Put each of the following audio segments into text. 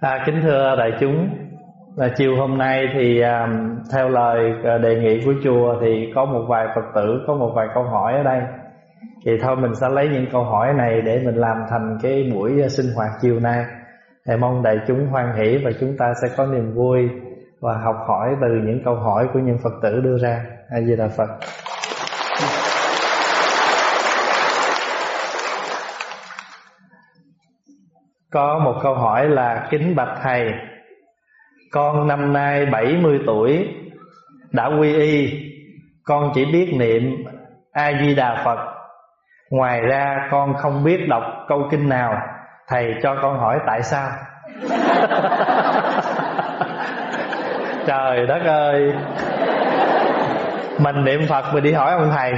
À, kính thưa đại chúng, là chiều hôm nay thì à, theo lời à, đề nghị của chùa thì có một vài Phật tử có một vài câu hỏi ở đây. Thì thôi mình sẽ lấy những câu hỏi này để mình làm thành cái buổi à, sinh hoạt chiều nay. Thì mong đại chúng hoan hỷ và chúng ta sẽ có niềm vui và học hỏi từ những câu hỏi của những Phật tử đưa ra. A Di Đà Phật. Có một câu hỏi là, kính bạch thầy, Con năm nay 70 tuổi, Đã quy y. Con chỉ biết niệm A-di-đà Phật. Ngoài ra, con không biết đọc câu kinh nào. Thầy cho con hỏi tại sao? Trời đất ơi! Mình niệm Phật mình đi hỏi ông thầy,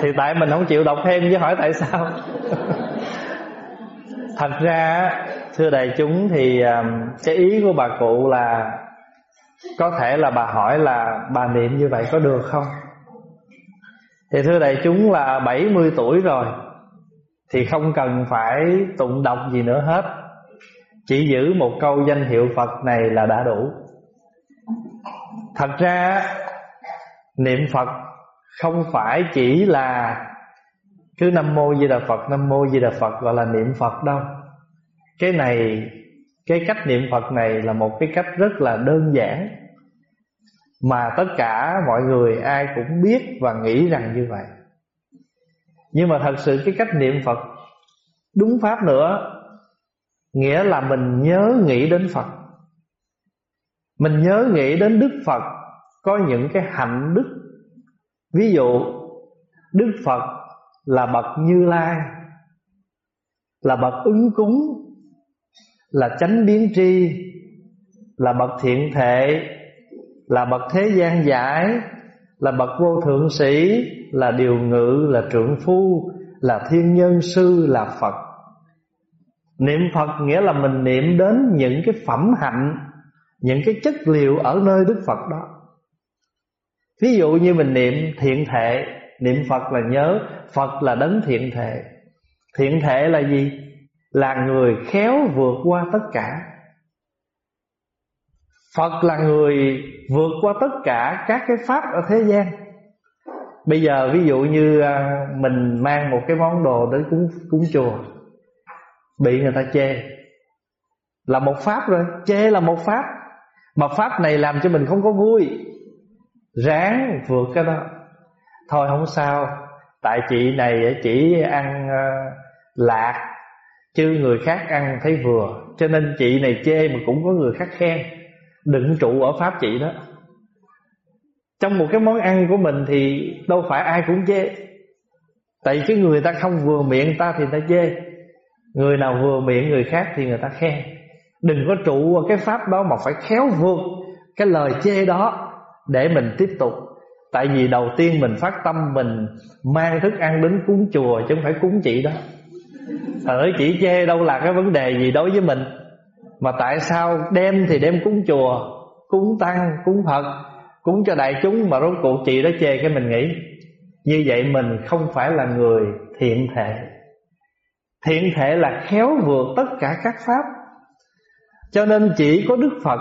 Thì tại mình không chịu đọc thêm chứ hỏi tại sao? Thật ra thưa đại chúng, thì cái ý của bà cụ là có thể là bà hỏi là bà niệm như vậy có được không? Thì thưa đại chúng là 70 tuổi rồi, thì không cần phải tụng đọc gì nữa hết. Chỉ giữ một câu danh hiệu Phật này là đã đủ. Thật ra niệm Phật không phải chỉ là cứ nam mô di đà phật, nam mô di đà phật gọi là niệm phật đâu. Cái này, cái cách niệm phật này là một cái cách rất là đơn giản, mà tất cả mọi người ai cũng biết và nghĩ rằng như vậy. Nhưng mà thật sự cái cách niệm phật đúng pháp nữa, nghĩa là mình nhớ nghĩ đến phật. Mình nhớ nghĩ đến đức phật, có những cái hạnh đức. Ví dụ, đức phật là bậc Như Lai, là bậc ứng cúng, là chánh biến tri, là bậc thiện thệ là bậc thế gian giải, là bậc vô thượng sĩ, là điều ngự, là trượng phu, là thiên nhân sư, là Phật. Niệm Phật nghĩa là mình niệm đến những cái phẩm hạnh, Những cái chất liệu ở nơi Đức Phật đó. Ví dụ như mình niệm thiện thệ Niệm Phật là nhớ Phật là đấng thiện thể. Thiện thể là gì? Là người khéo vượt qua tất cả. Phật là người vượt qua tất cả các cái pháp ở thế gian. Bây giờ ví dụ như à, mình mang một cái món đồ đến cúng, cúng chùa Bị người ta chê. Là một pháp rồi Chê là một pháp. Mà pháp này làm cho mình không có vui. Ráng vượt cái đó. Thôi không sao, Tại chị này chỉ ăn ờ, lạc, Chứ người khác ăn thấy vừa. Cho nên chị này chê mà cũng có người khác khen. Đừng trụ ở pháp chị đó. Trong một cái món ăn của mình thì Đâu phải ai cũng chê. Tại cái người ta không vừa miệng ta thì ta chê. Người nào vừa miệng người khác thì người ta khen. Đừng có trụ vào cái pháp đó Mà phải khéo vượt Cái lời chê đó Để mình tiếp tục Tại vì đầu tiên mình phát tâm mình Mang thức ăn đến cúng chùa Chứ không phải cúng chị đó. Thật ơi chỉ chê đâu là cái vấn đề gì đối với mình. Mà tại sao đem thì đem cúng chùa Cúng tăng, cúng Phật Cúng cho đại chúng mà rốt cuộc chị đó chê cái mình nghĩ? Như vậy mình không phải là người thiện thể. Thiện thể là khéo vượt tất cả các pháp. Cho nên chỉ có Đức Phật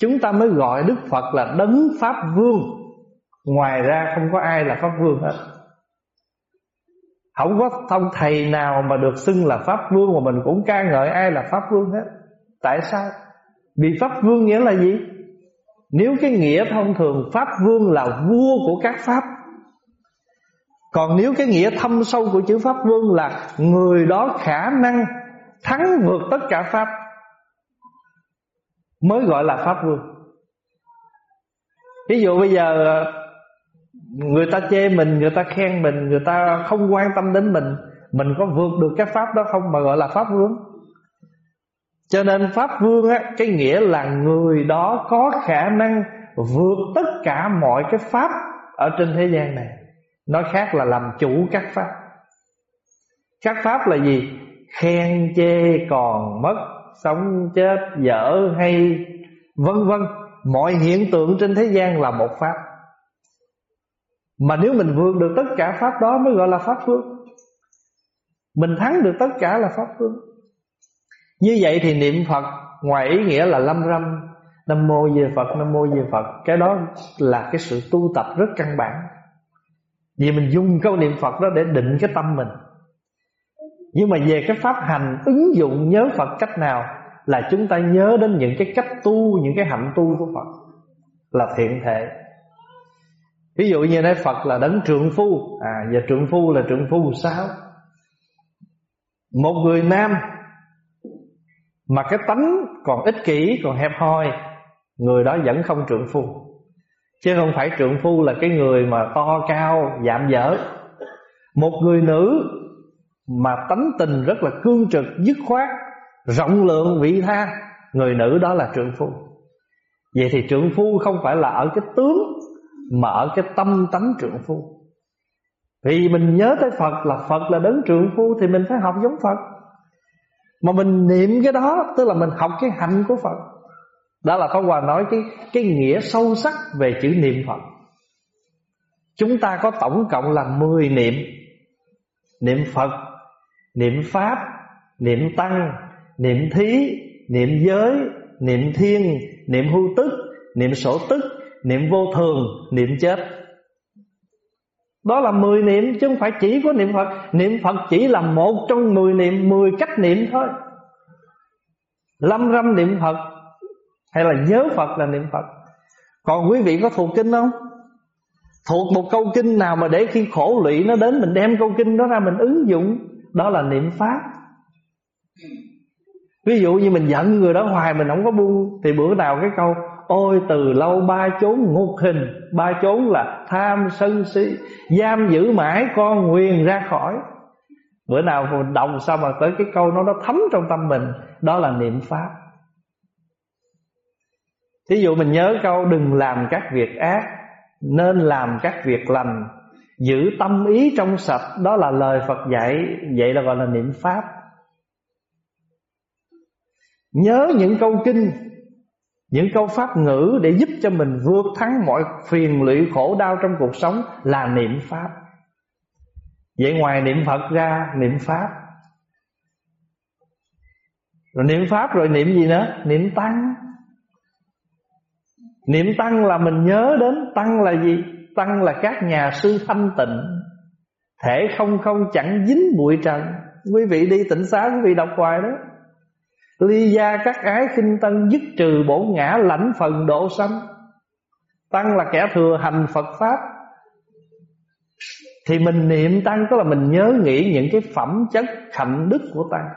Chúng ta mới gọi Đức Phật là Đấng Pháp Vương. Ngoài ra không có ai là Pháp Vương hết Không có thông thầy nào mà được xưng là Pháp Vương Mà mình cũng ca ngợi ai là Pháp Vương hết Tại sao? Vì Pháp Vương nghĩa là gì? Nếu cái nghĩa thông thường Pháp Vương là vua của các Pháp, Còn nếu cái nghĩa thâm sâu của chữ Pháp Vương là Người đó khả năng thắng vượt tất cả Pháp, Mới gọi là Pháp Vương Ví dụ bây giờ Người ta chê mình, người ta khen mình Người ta không quan tâm đến mình. Mình có vượt được cái pháp đó không Mà gọi là pháp vương? Cho nên pháp vương á Cái nghĩa là người đó có khả năng Vượt tất cả mọi cái pháp Ở trên thế gian này. Nói khác là làm chủ các pháp. Các pháp là gì? Khen chê còn mất Sống chết dở hay Vân vân. Mọi hiện tượng trên thế gian là một pháp mà nếu mình vượt được tất cả pháp đó mới gọi là pháp phương Mình thắng được tất cả là pháp phương Như vậy thì niệm Phật Ngoài ý nghĩa là lâm râm, Nam mô về Phật, Nam mô về Phật. Cái đó là cái sự tu tập rất căn bản. Vì mình dùng câu niệm Phật đó để định cái tâm mình. Nhưng mà về cái pháp hành Ứng dụng nhớ Phật cách nào Là chúng ta nhớ đến những cái cách tu, Những cái hạnh tu của Phật Là thiện thể. Ví dụ như nói Phật là đấng trượng phu. À và trượng phu là trượng phu sao? Một người nam Mà cái tánh còn ích kỷ, Còn hẹp hòi, Người đó vẫn không trượng phu. Chứ không phải trượng phu là cái người mà to cao, Dạm dở. Một người nữ Mà tánh tình rất là cương trực, Dứt khoát, Rộng lượng vị tha, Người nữ đó là trượng phu. Vậy thì trượng phu không phải là ở cái tướng mở cái tâm tánh trượng phu Vì mình nhớ tới Phật là Phật là đấng trượng phu Thì mình phải học giống Phật Mà mình niệm cái đó Tức là mình học cái hạnh của Phật đó là Pháp Hòa nói cái cái nghĩa sâu sắc về chữ niệm Phật. Chúng ta có tổng cộng là 10 niệm. Niệm Phật, niệm Pháp, niệm Tăng, niệm Thí, niệm Giới, niệm Thiên, niệm Hưu Tức, niệm Sổ Tức, niệm Vô Thường, niệm Chết. Đó là 10 niệm chứ không phải chỉ có niệm Phật. Niệm Phật chỉ là một trong 10 niệm 10 cách niệm thôi. Lâm râm niệm Phật hay là nhớ Phật là niệm Phật. Còn quý vị có thuộc kinh không? Thuộc một câu kinh nào mà để khi khổ lụy nó đến Mình đem câu kinh đó ra mình ứng dụng Đó là niệm Pháp. Ví dụ như mình giận người đó hoài Mình không có buông Thì bữa nào cái câu Ôi từ lâu ba chốn ngục hình. Ba chốn là tham, sân, si, Giam giữ mãi con nguyền ra khỏi. Bữa nào đồng sao mà tới cái câu nó nó thấm trong tâm mình? Đó là niệm Pháp. Thí dụ mình nhớ câu, đừng làm các việc ác, Nên làm các việc lành. Giữ tâm ý trong sạch. Đó là lời Phật dạy. Vậy là gọi là niệm Pháp. Nhớ những câu kinh những câu pháp ngữ Để giúp cho mình vượt thắng mọi phiền lụy khổ đau trong cuộc sống Là niệm Pháp. Vậy ngoài niệm Phật ra, Niệm Pháp. Rồi niệm Pháp rồi niệm gì nữa? Niệm Tăng. Niệm tăng là mình nhớ đến Tăng là gì? Tăng là các nhà sư thanh tịnh. Thể không không chẳng dính bụi trần. Quý vị đi tịnh xá, quý vị đọc hoài đó. Ly gia các ái khinh tân Dứt trừ bổ ngã lãnh phần độ sanh. Tăng là kẻ thừa hành Phật Pháp. Thì mình niệm Tăng Tức là mình nhớ nghĩ những cái phẩm chất hạnh đức của Tăng.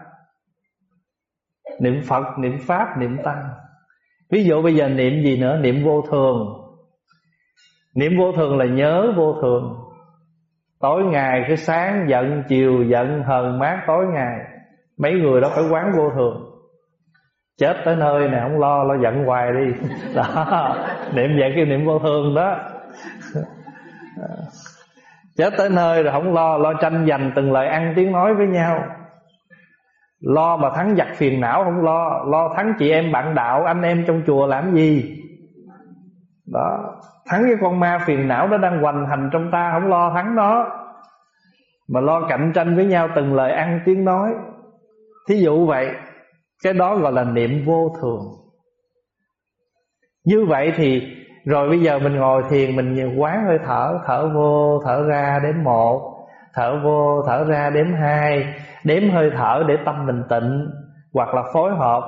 Niệm Phật, niệm Pháp, niệm Tăng. Ví dụ bây giờ niệm gì nữa? Niệm vô thường. Niệm vô thường là nhớ vô thường. Tối ngày cứ sáng giận Chiều giận hờn mát tối ngày. Mấy người đó phải quán vô thường. Chết tới nơi này không lo Lo giận hoài đi. Đó, Niệm vậy kêu niệm vô thường đó. Chết tới nơi rồi không lo Lo tranh giành từng lời ăn tiếng nói với nhau. Lo mà thắng giặc phiền não không lo Lo thắng chị em bạn đạo, Anh em trong chùa làm gì? Đó, Thắng cái con ma phiền não nó đang hoành hành trong ta, Không lo thắng nó. Mà lo cạnh tranh với nhau Từng lời ăn tiếng nói. Thí dụ vậy. Cái đó gọi là niệm vô thường. Như vậy thì Rồi bây giờ mình ngồi thiền, Mình quán hơi thở Thở vô, thở ra đếm một, Thở vô, thở ra đếm hai, Đếm hơi thở để tâm mình tịnh, Hoặc là phối hợp,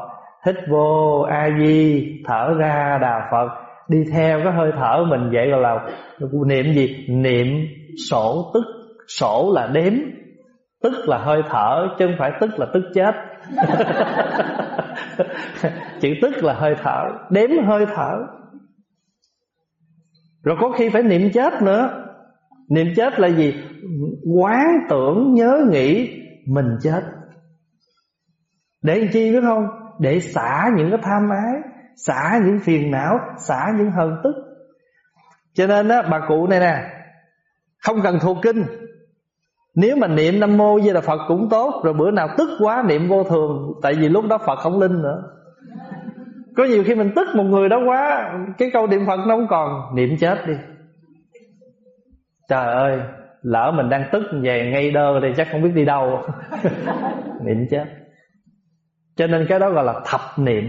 Hít vô A Di, Thở ra Đà Phật, Đi theo cái hơi thở mình vậy gọi là Niệm gì? Niệm sổ tức. Sổ là đếm, Tức là hơi thở, Chứ không phải tức là tức chết. Chữ tức là hơi thở Đếm hơi thở. Rồi có khi phải niệm chết nữa. Niệm chết là gì? Quán tưởng nhớ nghĩ mình chết. Để làm chi biết không? Để xả những cái tham ái Xả những phiền não Xả những hờn tức. Cho nên á, bà cụ này nè Không cần thuộc kinh. Nếu mà niệm Nam Mô với là Phật cũng tốt, Rồi bữa nào tức quá niệm vô thường, Tại vì lúc đó Phật không linh nữa. Có nhiều khi mình tức một người đó quá, Cái câu niệm Phật nó không còn. Niệm chết đi. Trời ơi, Lỡ mình đang tức về ngay đơ thì chắc không biết đi đâu. Niệm chết. Cho nên cái đó gọi là thập niệm.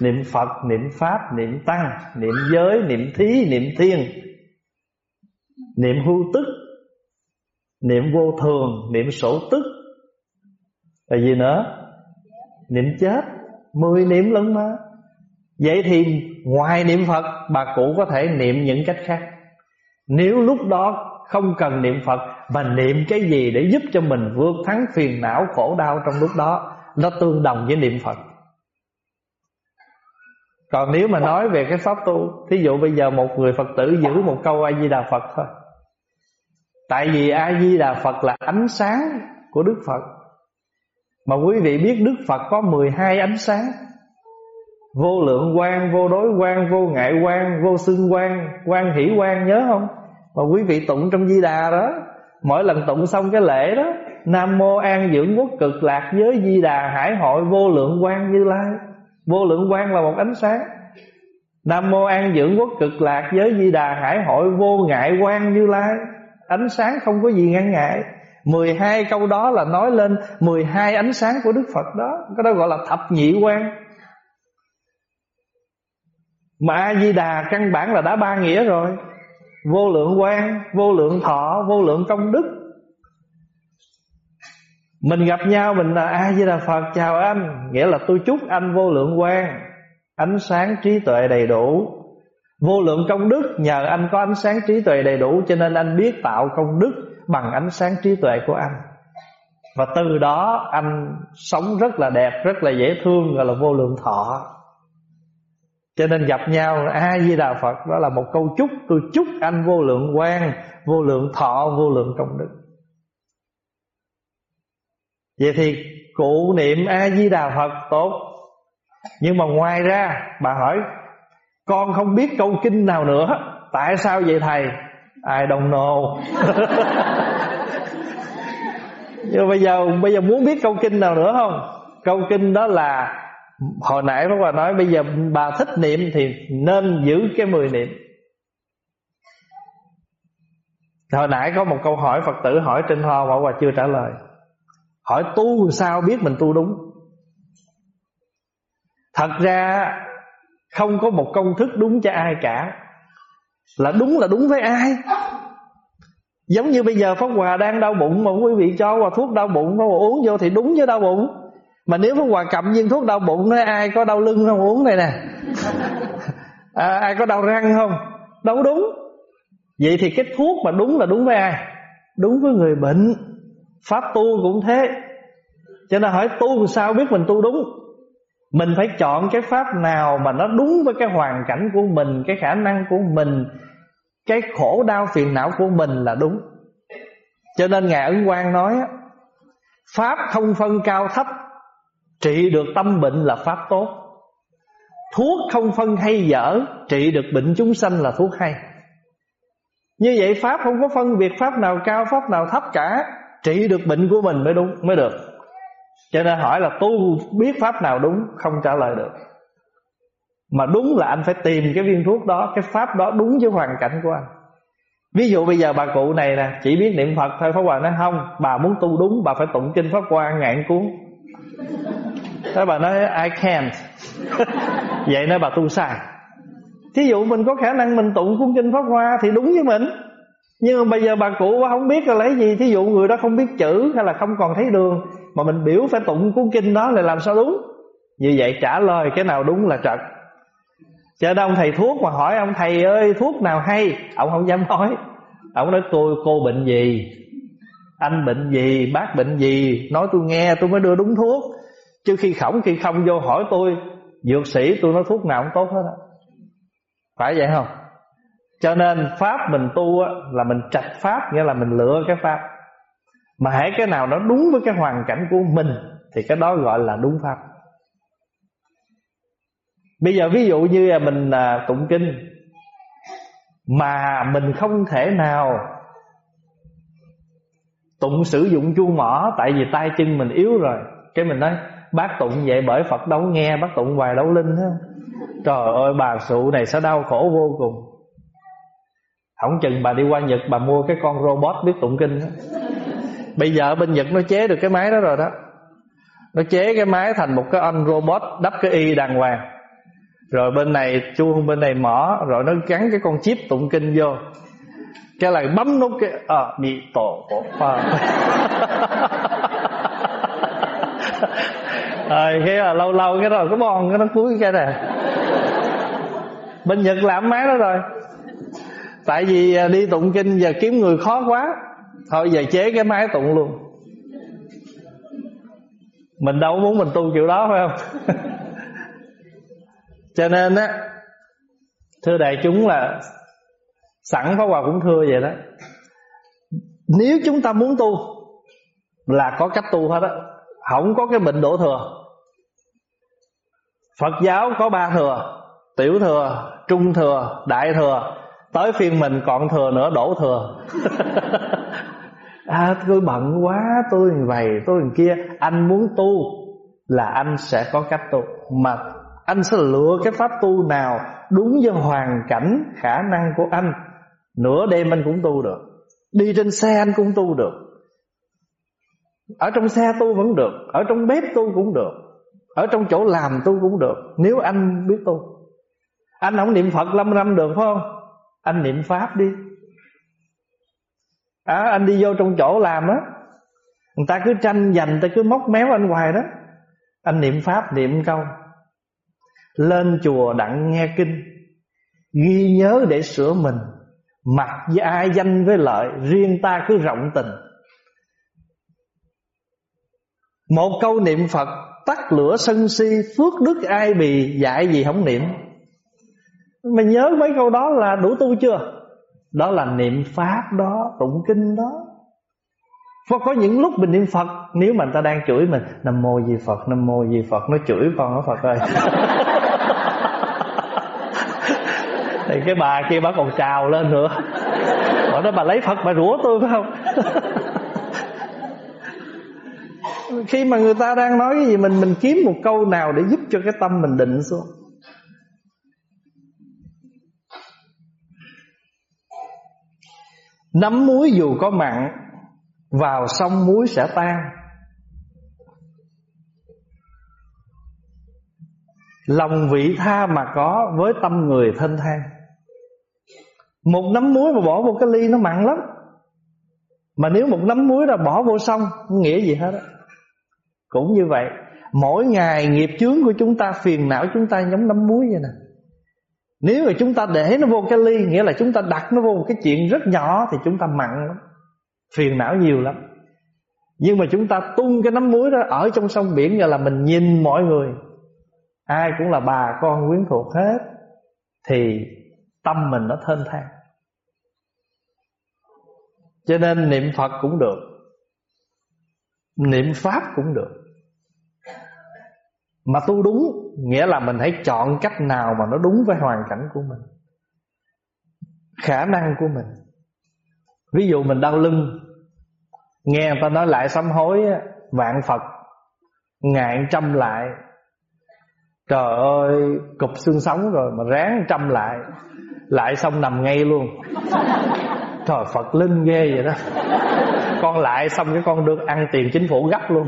Niệm phật, niệm pháp, niệm tăng, niệm giới, niệm thí, niệm thiên. Niệm hưu tức niệm vô thường, niệm sổ tức. Là gì nữa? Niệm chết. Mười niệm lận mà. Vậy thì ngoài niệm phật, bà cụ có thể niệm những cách khác. Nếu lúc đó không cần niệm Phật Mà niệm cái gì để giúp cho mình vượt thắng phiền não, khổ đau trong lúc đó, Nó tương đồng với niệm Phật. Còn nếu mà nói về cái pháp tu, Thí dụ bây giờ một người Phật tử giữ một câu A-di-đà Phật thôi. Tại vì A-di-đà Phật là ánh sáng của Đức Phật. Mà quý vị biết Đức Phật có 12 ánh sáng. Vô lượng quan, vô đối quan, vô ngại quan, vô xưng quan, quan hỷ quan nhớ không? Mà quý vị tụng trong di đà đó Mỗi lần tụng xong cái lễ đó Nam mô an dưỡng quốc cực lạc giới di đà hải hội vô lượng quan như lai. Vô lượng quan là một ánh sáng. Nam mô an dưỡng quốc cực lạc giới di đà hải hội vô ngại quan như lai. Ánh sáng không có gì ngăn ngại. 12 câu đó là nói lên 12 ánh sáng của Đức Phật đó. Cái đó gọi là thập nhị quan. Mà A-di-đà căn bản là đã ba nghĩa rồi. Vô lượng quan, Vô lượng thọ, Vô lượng công đức. Mình gặp nhau, mình là A Di Đà Phật, chào anh. Nghĩa là tôi chúc anh vô lượng quan. Ánh sáng trí tuệ đầy đủ. Vô lượng công đức Nhờ anh có ánh sáng trí tuệ đầy đủ Cho nên anh biết tạo công đức Bằng ánh sáng trí tuệ của anh Và từ đó anh sống rất là đẹp Rất là dễ thương Gọi là vô lượng thọ cho nên gặp nhau A Di Đà Phật đó là một câu chúc tôi chúc anh vô lượng quan, vô lượng thọ, vô lượng công đức. Vậy thì cụ niệm A Di Đà Phật tốt. Nhưng mà ngoài ra bà hỏi con không biết câu kinh nào nữa, tại sao vậy thầy? Ai đồng nô. Nhưng bây giờ bây giờ muốn biết câu kinh nào nữa không? Câu kinh đó là Hồi nãy Pháp Hòa nói Bây giờ bà thích niệm Thì nên giữ cái mười niệm Hồi nãy có một câu hỏi Phật tử hỏi trên ho Pháp Hòa chưa trả lời Hỏi tu sao biết mình tu đúng Thật ra không có một công thức đúng cho ai cả. Là đúng là đúng với ai? Giống như bây giờ Pháp Hòa đang đau bụng Mà quý vị cho Hòa thuốc đau bụng Pháp Hòa uống vô thì đúng với đau bụng. Mà nếu Pháp Hòa cầm viên thuốc đau bụng nói ai có đau lưng không uống này nè? À, ai có đau răng không? Đâu đúng. Vậy thì cái thuốc mà đúng là đúng với ai? Đúng với người bệnh. Pháp tu cũng thế. Cho nên hỏi tu sao biết mình tu đúng? Mình phải chọn cái pháp nào mà nó đúng với cái hoàn cảnh của mình, cái khả năng của mình, cái khổ đau phiền não của mình là đúng. Cho nên ngài ấn quang nói pháp không phân cao thấp, Trị được tâm bệnh là pháp tốt. Thuốc không phân hay dở, Trị được bệnh chúng sanh là thuốc hay. Như vậy Pháp không có phân biệt Pháp nào cao, Pháp nào thấp cả, Trị được bệnh của mình mới đúng, mới được. Cho nên hỏi là tu biết Pháp nào đúng, Không trả lời được. Mà đúng là anh phải tìm cái viên thuốc đó, Cái Pháp đó đúng với hoàn cảnh của anh. Ví dụ bây giờ bà cụ này nè, Chỉ biết niệm Phật thôi, Pháp Hòa nói, không, Bà muốn tu đúng, Bà phải tụng kinh Pháp Hoa ngạn cuốn. Thế bà nói, I can't. Vậy nói bà tu sai. Thí dụ mình có khả năng mình tụng cuốn kinh Pháp Hoa Thì đúng với mình. Nhưng mà bây giờ bà cụ không biết là lấy gì, Thí dụ người đó không biết chữ Hay là không còn thấy đường mà mình biểu phải tụng cuốn kinh đó là làm sao đúng? Như vậy trả lời cái nào đúng là trật. Cho đông ông thầy thuốc mà hỏi ông, thầy ơi, thuốc nào hay? Ông không dám nói. Ông nói tôi cô bệnh gì? Anh bệnh gì? Bác bệnh gì? Nói tôi nghe, tôi mới đưa đúng thuốc. Chứ khi khổng, khi không vô hỏi tôi, Dược sĩ tôi nói, thuốc nào cũng tốt hết Phải vậy không? Cho nên Pháp mình tu Là mình trạch Pháp, Nghĩa là mình lựa cái Pháp. Mà hãy cái nào nó đúng với cái hoàn cảnh của mình, Thì cái đó gọi là đúng Pháp Bây giờ ví dụ như mình à, tụng kinh, Mà mình không thể nào Tụng sử dụng chuông mỏ, Tại vì tay chân mình yếu rồi Cái mình nói, Bác tụng vậy bởi Phật đâu nghe, Bác tụng hoài đấu linh á. Trời ơi, bà sụ này sẽ đau khổ vô cùng Không chừng bà đi qua Nhật Bà mua cái con robot biết tụng kinh đó. Bây giờ bên Nhật nó chế được cái máy đó rồi đó. Nó chế cái máy thành một cái anh robot đắp cái y đàng hoàng. Rồi bên này chuông, bên này mỏ rồi nó gắn cái con chip tụng kinh vô. Cái là bấm nút cái ờ bị tổ bộ pha rồi cái là lâu lâu cái rồi cái bon cái nó cuối cái này bên nhật làm máy đó rồi. Tại vì à, đi tụng kinh giờ kiếm người khó quá thôi giờ chế cái máy tụng luôn. Mình đâu muốn mình tu kiểu đó phải không? Cho nên á thưa đại chúng là sẵn Pháp Hòa cũng thưa vậy đó. Nếu chúng ta muốn tu là có cách tu hết á. Không có cái bệnh đổ thừa. Phật giáo có ba thừa Tiểu thừa, trung thừa, đại thừa. Tới phiên mình còn thừa nữa đổ thừa. À tôi bận quá, Tôi như vậy, tôi như kia. Anh muốn tu Là anh sẽ có cách tu. Mà anh sẽ lựa cái pháp tu nào Đúng với hoàn cảnh, khả năng của anh. Nửa đêm anh cũng tu được. Đi trên xe anh cũng tu được. Ở trong xe tu vẫn được. Ở trong bếp tu cũng được. Ở trong chỗ làm tu cũng được. Nếu anh biết tu. Anh không niệm Phật lâm năm được phải không? Anh niệm Pháp đi à, Anh đi vô trong chỗ làm á Người ta cứ tranh giành Ta cứ móc méo anh hoài đó. Anh niệm Pháp niệm câu. Lên chùa đặng nghe kinh Ghi nhớ để sửa mình. Mặc với ai danh với lợi Riêng ta cứ rộng tình. Một câu niệm Phật Tắt lửa sân si Phước đức ai bì Dạy gì không niệm. Mình nhớ mấy câu đó là đủ tu chưa? Đó là niệm Pháp đó Tụng kinh đó. Có, có những lúc mình niệm Phật Nếu mà người ta đang chửi mình Nam mô di Phật Nam mô di Phật Nó chửi con nó Phật ơi. Thì cái bà kia bà còn chào lên nữa. Bà nói bà lấy phật bà rủa tôi phải không? Khi mà người ta đang nói cái gì mình mình kiếm một câu nào để giúp cho cái tâm mình định xuống nắm muối dù có mặn, vào sông muối sẽ tan. Lòng vị tha mà có với tâm người thân than Một nắm muối mà bỏ vô cái ly nó mặn lắm. Mà nếu một nắm muối là bỏ vô sông Không nghĩa gì hết đó Cũng như vậy, Mỗi ngày nghiệp chướng của chúng ta, Phiền não chúng ta giống nắm muối vậy nè. Nếu mà chúng ta để nó vô cái ly, Nghĩa là chúng ta đặt nó vô một cái chuyện rất nhỏ, Thì chúng ta mặn lắm, Phiền não nhiều lắm. Nhưng mà chúng ta tung cái nắm muối đó Ở trong sông biển Giờ là mình nhìn mọi người. Ai cũng là bà con quyến thuộc hết, Thì tâm mình nó thênh thang. Cho nên niệm Phật cũng được, Niệm Pháp cũng được. Mà tu đúng, Nghĩa là mình hãy chọn cách nào Mà nó đúng với hoàn cảnh của mình, Khả năng của mình. Ví dụ mình đau lưng, Nghe người ta nói lại sám hối Vạn Phật, Ngàn trăm lại. Trời ơi, cục xương sống rồi Mà ráng trăm lại Lại xong nằm ngay luôn. Trời, Phật linh ghê vậy đó. Con lại xong cái con được ăn tiền chính phủ gấp luôn.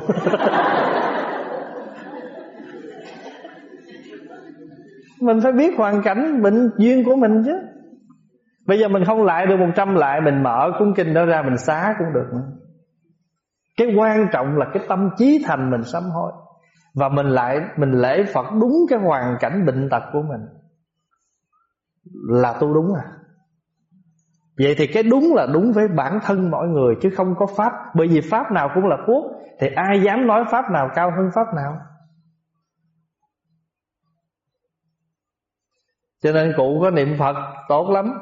Mình phải biết hoàn cảnh bệnh duyên của mình chứ. Bây giờ mình không lại được 100 lại, Mình mở cuốn kinh đó ra, mình xá cũng được nữa. Cái quan trọng là cái tâm trí thành mình sám hối. Và mình lại, mình lễ Phật đúng cái hoàn cảnh bệnh tật của mình. Là tu đúng à? Vậy thì cái đúng là đúng với bản thân mọi người, chứ không có pháp. Bởi vì pháp nào cũng là thuốc thì ai dám nói pháp nào cao hơn pháp nào? Cho nên cụ có niệm Phật tốt lắm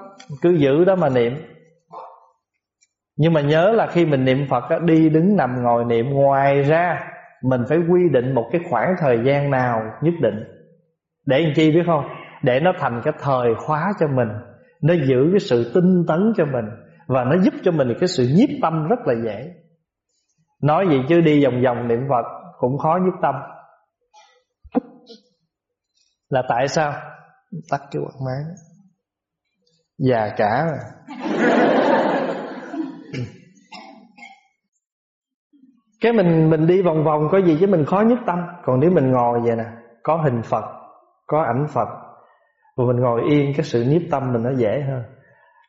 cứ giữ đó mà niệm. Nhưng mà nhớ là khi mình niệm Phật á, đi đứng nằm ngồi niệm ngoài ra mình phải quy định một cái khoảng thời gian nào nhất định. Để làm chi biết không? Để nó thành cái thời khóa cho mình nó giữ cái sự tinh tấn cho mình và nó giúp cho mình cái sự nhiếp tâm rất là dễ. Nói gì chứ đi vòng vòng niệm phật cũng khó nhiếp tâm. Là tại sao? Tắt cái quạt máy già cả rồi. Cái mình mình đi vòng vòng có gì chứ mình khó nhất tâm. Còn nếu mình ngồi vậy nè, có hình phật, có ảnh phật và mình ngồi yên, cái sự nhiếp tâm mình nó dễ hơn.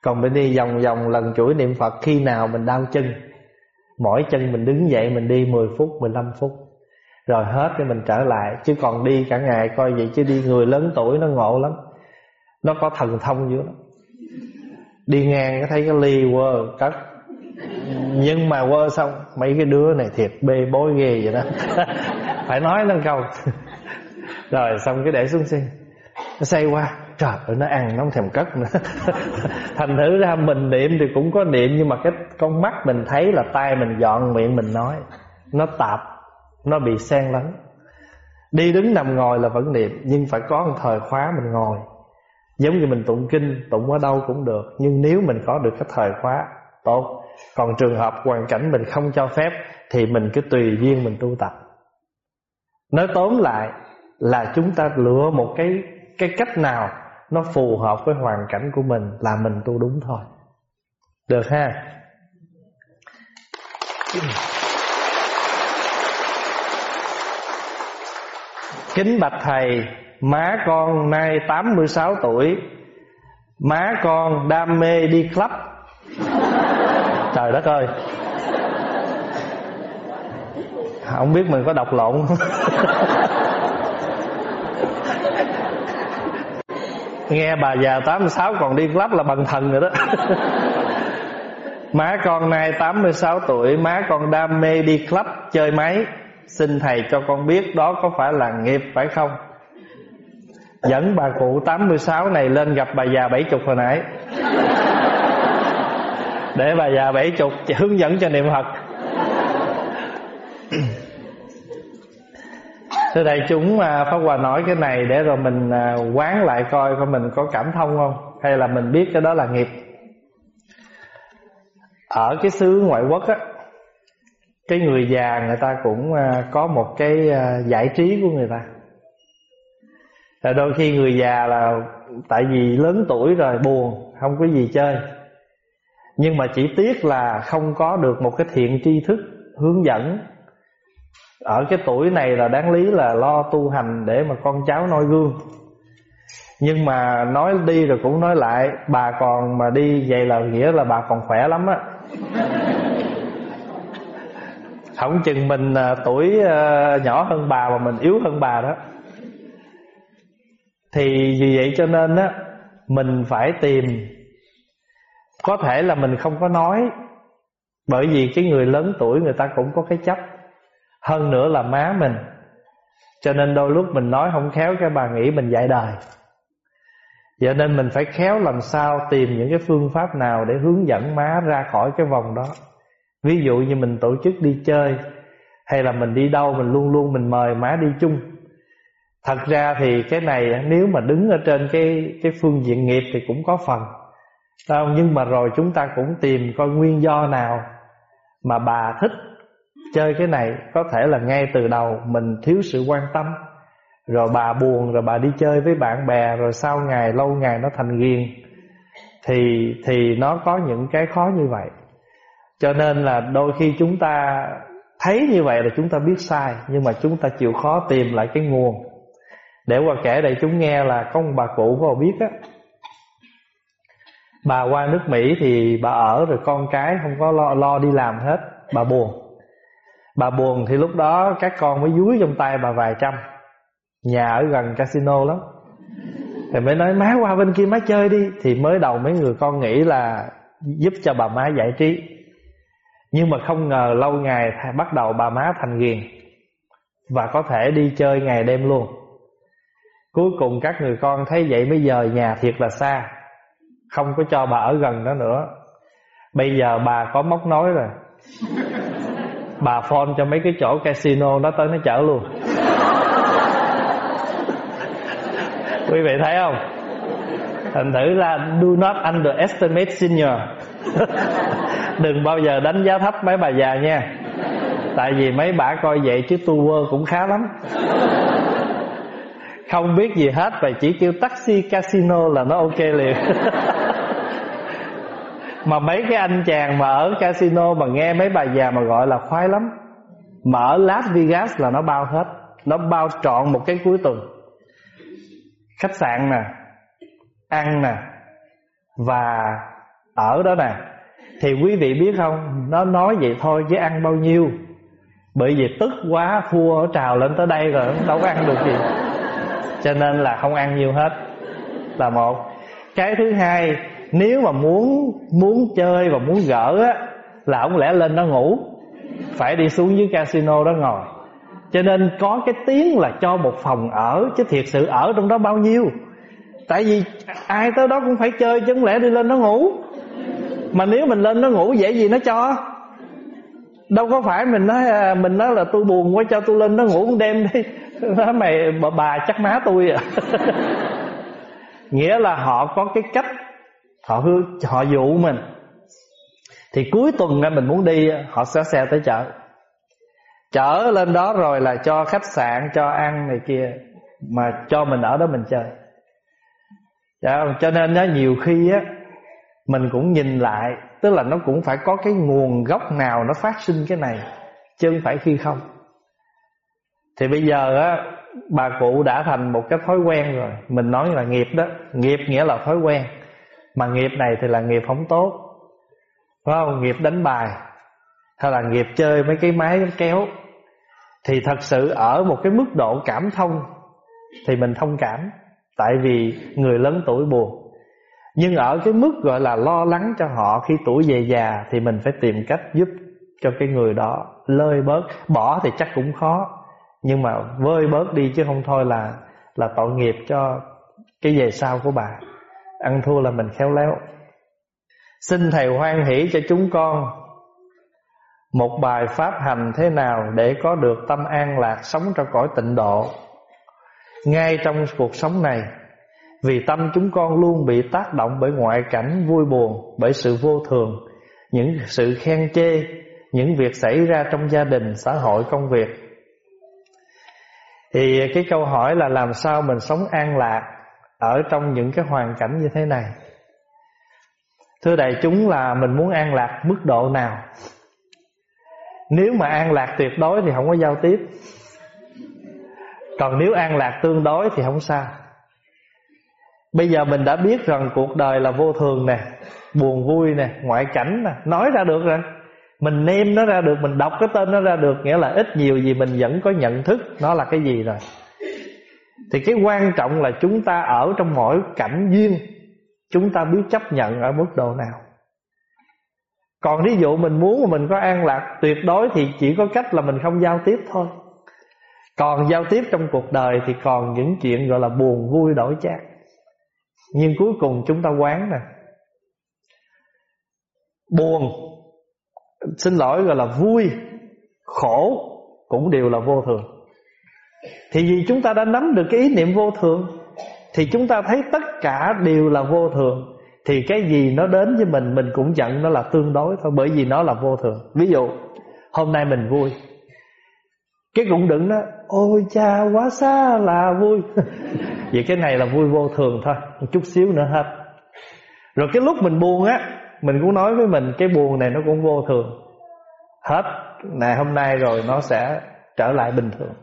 Còn mình đi vòng vòng lần chuỗi niệm phật, khi nào mình đau chân mỗi chân mình đứng dậy mình đi 10 phút 15 phút rồi hết thì mình trở lại. Chứ còn đi cả ngày coi vậy, chứ đi người lớn tuổi nó ngộ lắm. Nó có thần thông dữ lắm. Đi ngang cái thấy cái ly quơ cất. Nhưng mà quơ xong, mấy cái đứa này thiệt bê bối ghê vậy đó. Phải nói nó câu. Rồi xong cái để xuống xe. Nó say qua. Trời ơi, nó ăn, nó không thèm cất nữa. Thành thử ra mình niệm thì cũng có niệm, nhưng mà cái con mắt mình thấy là tay mình dọn miệng mình nói. Nó tạp nó bị xen lẫn. Đi đứng nằm ngồi là vẫn niệm, nhưng phải có một thời khóa mình ngồi. Giống như mình tụng kinh, tụng ở đâu cũng được, nhưng nếu mình có được cái thời khóa, tốt. Còn trường hợp hoàn cảnh mình không cho phép, thì mình cứ tùy duyên mình tu tập. Nói tóm lại là chúng ta lựa một cái cái cách nào nó phù hợp với hoàn cảnh của mình là mình tu đúng thôi. Được ha? Kính bạch thầy, má con nay 86 tuổi. Má con đam mê đi club. Trời đất ơi. Không biết mình có đọc lộn không? Nghe bà già 86 còn đi club là bằng thần rồi đó. Má con nay 86 tuổi, Má con đam mê đi club chơi máy. Xin thầy cho con biết đó có phải là nghiệp phải không? Dẫn bà cụ 86 này lên gặp bà già 70 hồi nãy. Để bà già 70 hướng dẫn cho niệm Phật. Thưa đại chúng à, Pháp Hòa nói cái này để rồi mình à, quán lại coi coi mình có cảm thông không, Hay là mình biết cái đó là nghiệp. Ở cái xứ ngoại quốc á cái người già người ta cũng ờ, có một cái ờ, giải trí của người ta. Là Đôi khi người già là tại vì lớn tuổi rồi, buồn, Không có gì chơi. Nhưng mà chỉ tiếc là không có được một cái thiện tri thức hướng dẫn. Ở cái tuổi này là đáng lý là lo tu hành để mà con cháu noi gương. Nhưng mà nói đi rồi cũng nói lại, bà còn mà đi, vậy là nghĩa là bà còn khỏe lắm á không chừng mình à, tuổi à, nhỏ hơn bà mà mình yếu hơn bà đó. Thì vì vậy cho nên á, mình phải tìm. Có thể là mình không có nói, bởi vì cái người lớn tuổi người ta cũng có cái chấp. Hơn nữa là má mình. Cho nên đôi lúc mình nói không khéo cái bà nghĩ mình dạy đời. Vậy nên mình phải khéo làm sao tìm những cái phương pháp nào để hướng dẫn má ra khỏi cái vòng đó. Ví dụ như mình tổ chức đi chơi, Hay là mình đi đâu, mình luôn luôn mình mời má đi chung. Thật ra thì cái này nếu mà đứng ở trên cái cái phương diện nghiệp thì cũng có phần. Không? Nhưng mà rồi chúng ta cũng tìm coi nguyên do nào Mà bà thích chơi cái này. Có thể là ngay từ đầu mình thiếu sự quan tâm, rồi bà buồn, rồi bà đi chơi với bạn bè, rồi sau ngày, lâu ngày nó thành ghiền. Thì thì nó có những cái khó như vậy cho nên là đôi khi chúng ta thấy như vậy là chúng ta biết sai nhưng mà chúng ta chịu khó tìm lại cái nguồn. Để qua kể đây chúng nghe là có một bà cụ có biết á. Bà qua nước mỹ thì bà ở rồi con cái không có lo, lo đi làm hết bà buồn. Bà buồn thì lúc đó các con mới dúi trong tay bà vài trăm. Nhà ở gần casino lắm. Thì mới nói má qua bên kia má chơi đi. Thì mới đầu mấy người con nghĩ là giúp cho bà má giải trí. Nhưng mà không ngờ lâu ngày bắt đầu bà má thành ghiền Và có thể đi chơi ngày đêm luôn. Cuối cùng các người con thấy vậy mới giờ nhà thiệt là xa Không có cho bà ở gần đó nữa. Bây giờ bà có móc nói rồi. Bà phone cho mấy cái chỗ casino nó tới nó chở luôn. Quý vị thấy không? Thành thử ra do not underestimate senior đừng bao giờ đánh giá thấp mấy bà già nha. Tại vì mấy bà coi vậy chứ tu vơ cũng khá lắm. Không biết gì hết và chỉ kêu taxi casino là nó ok liền. Mà mấy cái anh chàng mà ở casino mà nghe mấy bà già mà gọi là khoái lắm. Mở Las Vegas là nó bao hết. Nó bao trọn một cái cuối tuần. Khách sạn nè, Ăn nè, Và ở đó nè thì quý vị biết không? Nó nói vậy thôi chứ ăn bao nhiêu? Bởi vì tức quá, Thua trào lên tới đây rồi, Đâu có ăn được gì. Cho nên là không ăn nhiều hết, Là một. Cái thứ hai, Nếu mà muốn muốn chơi và muốn gỡ á, Là không lẽ lên đó ngủ? Phải đi xuống dưới casino đó ngồi. Cho nên có cái tiếng là cho một phòng ở, Chứ thiệt sự ở trong đó bao nhiêu? Tại vì ai tới đó cũng phải chơi, Chứ không lẽ đi lên đó ngủ? Mà nếu mình lên nó ngủ dễ gì nó cho. Đâu có phải mình nói à, Mình nói là tôi buồn quá cho tôi lên nó ngủ một đêm đi. Nói mày bà, bà chắc má tôi à. Nghĩa là họ có cái cách Họ hư, họ dụ mình. Thì cuối tuần mình muốn đi Họ sẽ xe tới chợ. Chở lên đó rồi là cho khách sạn Cho ăn này kia Mà cho mình ở đó mình chơi. Dạ, cho nên nó nhiều khi á mình cũng nhìn lại, Tức là nó cũng phải có cái nguồn gốc nào Nó phát sinh cái này, Chứ không phải khi không. Thì bây giờ á, Bà cụ đã thành một cái thói quen rồi. Mình nói là nghiệp đó. Nghiệp nghĩa là thói quen. Mà nghiệp này thì là nghiệp không tốt. Phải không? Nghiệp đánh bài. Hay là nghiệp chơi mấy cái máy kéo. Thì thật sự ở một cái mức độ cảm thông Thì mình thông cảm. Tại vì người lớn tuổi buồn. Nhưng ở cái mức gọi là lo lắng cho họ Khi tuổi về già Thì mình phải tìm cách giúp cho cái người đó Lơi bớt. Bỏ thì chắc cũng khó, Nhưng mà vơi bớt đi chứ không thôi là Là tội nghiệp cho cái về sau của bà. Ăn thua là mình khéo léo. Xin Thầy hoan hỷ cho chúng con Một bài pháp hành thế nào Để có được tâm an lạc Sống trong cõi tịnh độ. Ngay trong cuộc sống này vì tâm chúng con luôn bị tác động bởi ngoại cảnh vui buồn Bởi sự vô thường Những sự khen chê Những việc xảy ra trong gia đình, xã hội, công việc. Thì cái câu hỏi là làm sao mình sống an lạc Ở trong những cái hoàn cảnh như thế này? Thưa đại chúng là mình muốn an lạc mức độ nào? Nếu mà an lạc tuyệt đối thì không có giao tiếp. Còn nếu an lạc tương đối thì không sao. Bây giờ mình đã biết rằng cuộc đời là vô thường nè Buồn vui nè, ngoại cảnh nè Nói ra được rồi. Mình nêm nó ra được, mình đọc cái tên nó ra được Nghĩa là ít nhiều gì mình vẫn có nhận thức Nó là cái gì rồi. Thì cái quan trọng là chúng ta ở trong mỗi cảnh duyên Chúng ta biết chấp nhận ở mức độ nào. Còn ví dụ mình muốn mà mình có an lạc tuyệt đối Thì chỉ có cách là mình không giao tiếp thôi. Còn giao tiếp trong cuộc đời thì còn những chuyện gọi là buồn vui đổi chát nhưng cuối cùng chúng ta quán nè. Buồn. Xin lỗi gọi là vui. Khổ Cũng đều là vô thường. Thì vì chúng ta đã nắm được cái ý niệm vô thường, Thì chúng ta thấy tất cả đều là vô thường. Thì cái gì nó đến với mình Mình cũng nhận nó là tương đối thôi, Bởi vì nó là vô thường. Ví dụ, Hôm nay mình vui cái rụng đựng đó Ôi cha quá xa là vui. Vậy cái này là vui vô thường thôi Một chút xíu nữa hết. Rồi cái lúc mình buồn á Mình cũng nói với mình Cái buồn này nó cũng vô thường. Hết Này hôm nay rồi nó sẽ trở lại bình thường.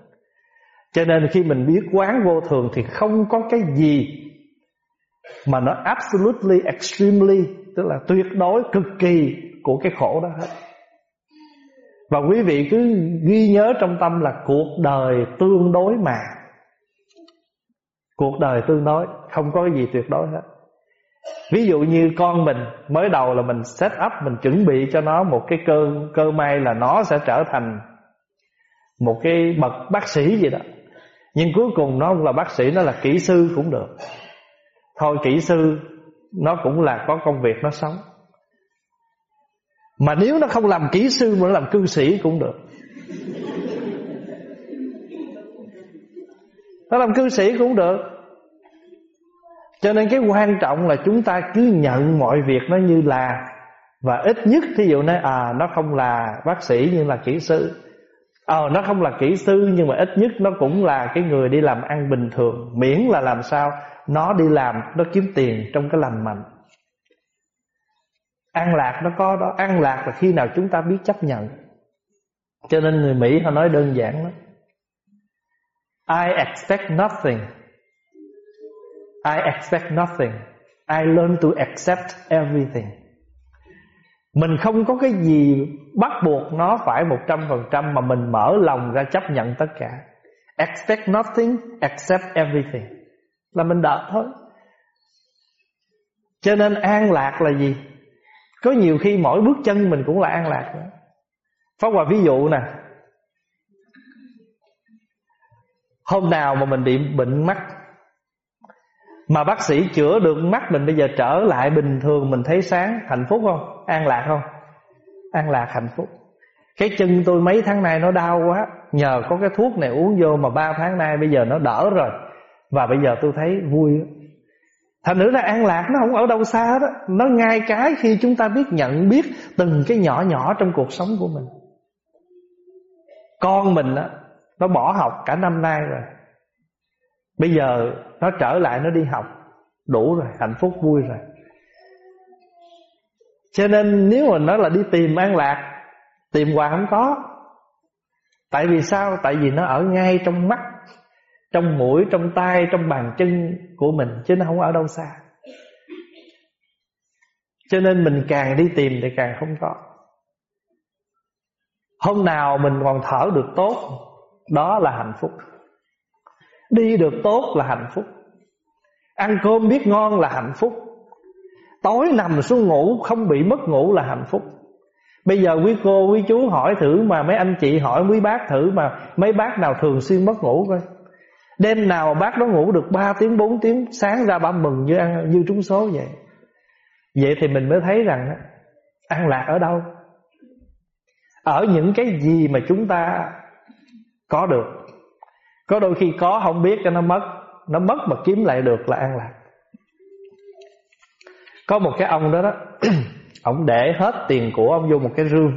Cho nên khi mình biết quán vô thường Thì không có cái gì Mà nó absolutely, extremely Tức là tuyệt đối, cực kỳ Của cái khổ đó hết và quý vị cứ ghi nhớ trong tâm là cuộc đời tương đối mà. Cuộc đời tương đối, Không có cái gì tuyệt đối hết. Ví dụ như con mình, Mới đầu là mình set up, Mình chuẩn bị cho nó một cái cơ cơ may Là nó sẽ trở thành Một cái bậc bác sĩ gì đó. Nhưng cuối cùng nó không là bác sĩ, Nó là kỹ sư cũng được. Thôi kỹ sư, Nó cũng là có công việc, nó sống mà nếu nó không làm kỹ sư mà nó làm cư sĩ cũng được. Nó làm cư sĩ cũng được. Cho nên cái quan trọng là chúng ta cứ nhận mọi việc nó như là. Và ít nhất thí dụ nói à nó không là bác sĩ nhưng là kỹ sư. Ờ nó không là kỹ sư nhưng mà ít nhất nó cũng là cái người đi làm ăn bình thường. Miễn là làm sao? Nó đi làm, nó kiếm tiền trong cái lành mạnh. An lạc nó có đó. An lạc là khi nào chúng ta biết chấp nhận. Cho nên người Mỹ họ nói đơn giản lắm. I expect nothing. I expect nothing. I learn to accept everything. Mình không có cái gì bắt buộc nó phải 100% Mà mình mở lòng ra chấp nhận tất cả. Expect nothing, accept everything. Là mình đợi thôi. Cho nên an lạc là gì? Có nhiều khi mỗi bước chân mình cũng là an lạc nữa. Pháp Hòa ví dụ nè. Hôm nào mà mình bị bệnh mắt, Mà bác sĩ chữa được mắt mình bây giờ trở lại bình thường, Mình thấy sáng, hạnh phúc không? An lạc không? An lạc hạnh phúc. Cái chân tôi mấy tháng nay nó đau quá. Nhờ có cái thuốc này uống vô Mà ba tháng nay bây giờ nó đỡ rồi. Và bây giờ tôi thấy vui Thành nữ là an lạc nó không ở đâu xa đó. Nó ngay cái khi chúng ta biết nhận biết Từng cái nhỏ nhỏ trong cuộc sống của mình. Con mình đó Nó bỏ học cả năm nay rồi. Bây giờ nó trở lại nó đi học. Đủ rồi, hạnh phúc vui rồi. Cho nên nếu mà nó là đi tìm an lạc Tìm hoài không có. Tại vì sao? Tại vì nó ở ngay trong mắt trong mũi, trong tay, trong bàn chân của mình Chứ nó không ở đâu xa. Cho nên mình càng đi tìm thì càng không có. Hôm nào mình còn thở được tốt Đó là hạnh phúc. Đi được tốt là hạnh phúc. Ăn cơm biết ngon là hạnh phúc. Tối nằm xuống ngủ không bị mất ngủ là hạnh phúc. Bây giờ quý cô quý chú hỏi thử mà mấy anh chị hỏi quý bác thử mà mấy bác nào thường xuyên mất ngủ coi. Đêm nào bác đó ngủ được 3 tiếng 4 tiếng sáng ra bà mừng như ăn như trúng số vậy. Vậy thì mình mới thấy rằng an lạc ở đâu? Ở những cái gì mà chúng ta có được. Có đôi khi có không biết cho nó mất, nó mất mà kiếm lại được là an lạc. Có một cái ông đó đó Ông để hết tiền của ông vô một cái rương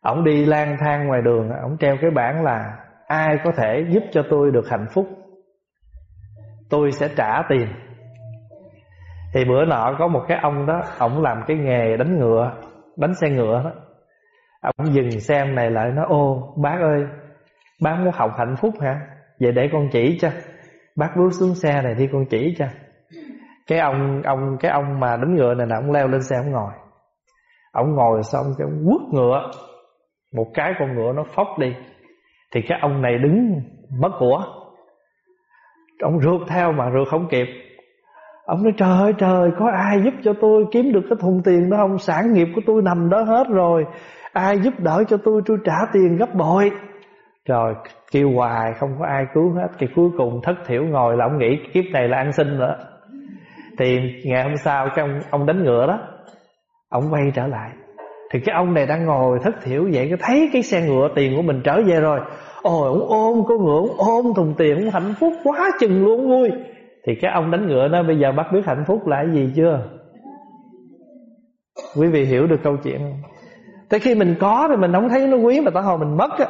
Ông đi lang thang ngoài đường Ông treo cái bảng là Ai có thể giúp cho tôi được hạnh phúc, Tôi sẽ trả tiền. Thì bữa nọ có một cái ông đó Ông làm cái nghề đánh ngựa, Đánh xe ngựa đó. Ông dừng xem này lại nói, Ô, bác ơi, Bác muốn học hạnh phúc hả? Vậy để con chỉ cho. Bác bước xuống xe này đi, con chỉ cho. Cái ông ông, cái ông mà đánh ngựa này là ông leo lên xe ông ngồi. Ông ngồi xong cái ông quất ngựa. Một cái con ngựa nó phóc đi thì cái ông này đứng mất của. Ông rượt theo mà rượt không kịp. Ông nói trời ơi trời có ai giúp cho tôi kiếm được cái thùng tiền đó không? Sản nghiệp của tôi nằm đó hết rồi. Ai giúp đỡ cho tôi tôi trả tiền gấp bội. Rồi kêu hoài không có ai cứu hết. Thì cuối cùng thất thiểu ngồi là ông nghĩ kiếp này là ăn xin nữa. Thì ngày hôm sau cái ông, ông đánh ngựa đó Ông quay trở lại. Thì cái ông này đang ngồi thất thiểu vậy, Cái thấy cái xe ngựa tiền của mình trở về rồi. Ôi, ông ôm con ngựa, Ông ôm thùng tiền, Ông hạnh phúc quá chừng luôn, vui. Thì cái ông đánh ngựa nó Bây giờ bắt biết hạnh phúc là cái gì chưa? Quý vị hiểu được câu chuyện không? Tới khi mình có thì mình không thấy nó quý, Mà tới hồi mình mất á.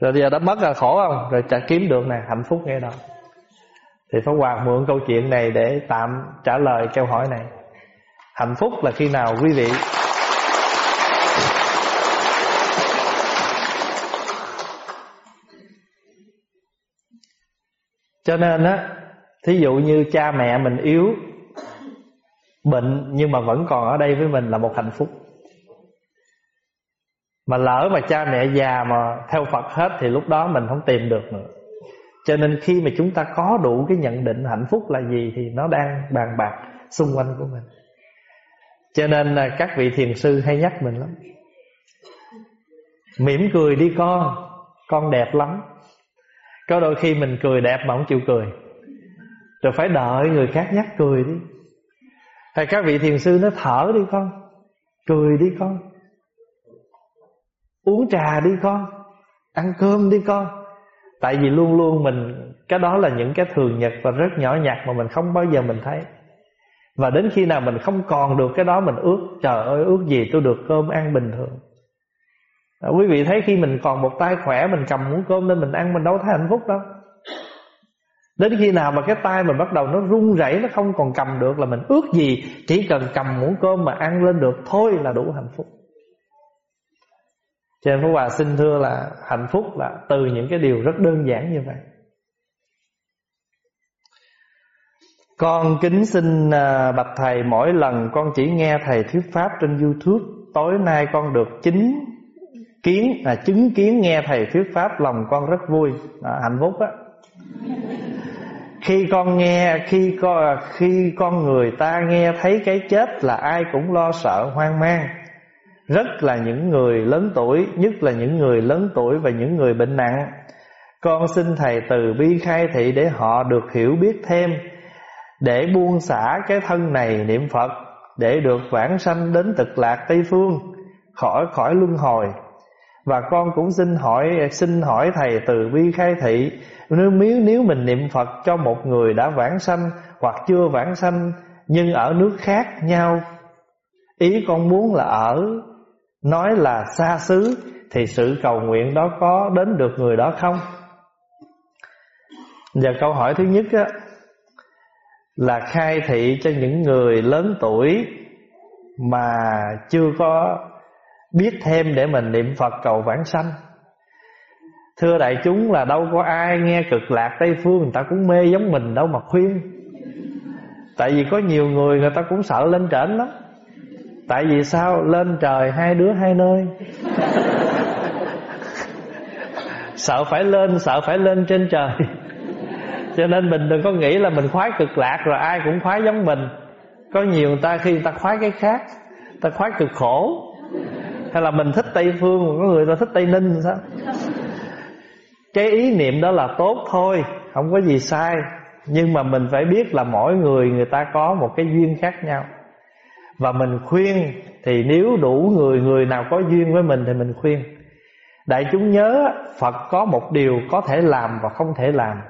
Rồi giờ đã mất là khổ không? Rồi trả kiếm được nè, hạnh phúc nghe đâu thì Pháp Hòa mượn câu chuyện này để tạm trả lời câu hỏi này. Hạnh phúc là khi nào, quý vị? Cho nên á, Thí dụ như cha mẹ mình yếu, Bệnh nhưng mà vẫn còn ở đây với mình là một hạnh phúc. Mà lỡ mà cha mẹ già mà theo Phật hết Thì lúc đó mình không tìm được nữa. Cho nên khi mà chúng ta có đủ cái nhận định hạnh phúc là gì Thì nó đang bàn bạc xung quanh của mình. Cho nên là các vị thiền sư hay nhắc mình lắm. Mỉm cười đi con Con đẹp lắm. Có đôi khi mình cười đẹp mà không chịu cười. Rồi phải đợi người khác nhắc cười đi. Hay các vị thiền sư nó thở đi con. Cười đi con. Uống trà đi con. Ăn cơm đi con. Tại vì luôn luôn mình, Cái đó là những cái thường nhật và rất nhỏ nhặt Mà mình không bao giờ mình thấy. Và đến khi nào mình không còn được cái đó, Mình ước, trời ơi, ước gì tôi được cơm ăn bình thường à, Quý vị thấy khi mình còn một tay khỏe Mình cầm muỗng cơm lên mình ăn Mình đâu thấy hạnh phúc đâu. Đến khi nào mà cái tay mình bắt đầu nó run rẩy Nó không còn cầm được là mình ước gì Chỉ cần cầm muỗng cơm mà ăn lên được Thôi là đủ hạnh phúc. Cho nên Phú Hòa xin thưa là hạnh phúc là từ những cái điều rất đơn giản như vậy. Con kính xin à, bạch thầy mỗi lần con chỉ nghe thầy thuyết pháp trên YouTube Tối nay con được chính kiến là chứng kiến nghe thầy thuyết pháp lòng con rất vui. À, hạnh phúc á. Khi con nghe khi con khi con người ta nghe thấy cái chết là ai cũng lo sợ hoang mang. Rất là những người lớn tuổi nhất là những người lớn tuổi và những người bệnh nặng. Con xin thầy từ bi khai thị để họ được hiểu biết thêm để buông xả cái thân này niệm phật để được vãng sanh đến cực lạc tây phương khỏi khỏi luân hồi và con cũng xin hỏi xin hỏi thầy từ bi khai thị nếu nếu mình niệm Phật cho một người đã vãng sanh hoặc chưa vãng sanh nhưng ở nước khác nhau ý con muốn là ở nói là xa xứ thì sự cầu nguyện đó có đến được người đó không? Giờ câu hỏi thứ nhất á, là khai thị cho những người lớn tuổi mà chưa có biết thêm để mình niệm Phật cầu vãng sanh. Thưa đại chúng là đâu có ai nghe cực lạc Tây Phương, người ta cũng mê giống mình đâu mà khuyên. Tại vì có nhiều người người ta cũng sợ lên trển lắm. Tại vì sao lên trời hai đứa hai nơi Sợ phải lên, Sợ phải lên trên trời Cho nên mình đừng có nghĩ là mình khoái cực lạc Rồi ai cũng khoái giống mình Có nhiều người ta, khi người ta khoái cái khác Ta khoái cực khổ hay là mình thích Tây Phương, Có người ta thích Tây Ninh sao? Cái ý niệm đó là tốt thôi, Không có gì sai. Nhưng mà mình phải biết là mỗi người Người ta có một cái duyên khác nhau. Và mình khuyên, Thì nếu đủ người Người nào có duyên với mình thì mình khuyên. Đại chúng nhớ, Phật có một điều có thể làm và không thể làm.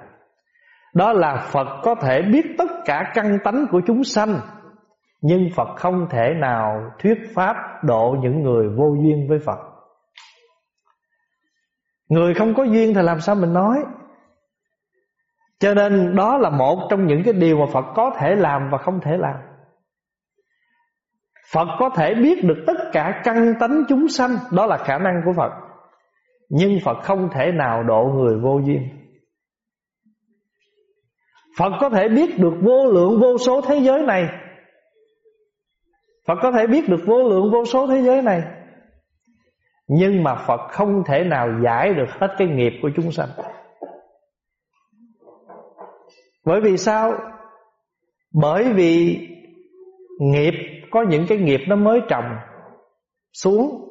Đó là Phật có thể biết tất cả căn tánh của chúng sanh. Nhưng Phật không thể nào thuyết pháp độ những người vô duyên với Phật. Người không có duyên thì làm sao mình nói? Cho nên đó là một trong những cái điều mà Phật có thể làm và không thể làm. Phật có thể biết được tất cả căn tánh chúng sanh, Đó là khả năng của Phật. Nhưng Phật không thể nào độ người vô duyên. Phật có thể biết được vô lượng vô số thế giới này Phật có thể biết được vô lượng vô số thế giới này. Nhưng mà Phật không thể nào giải được hết cái nghiệp của chúng sanh. Bởi vì sao? Bởi vì nghiệp, có những cái nghiệp nó mới trồng xuống.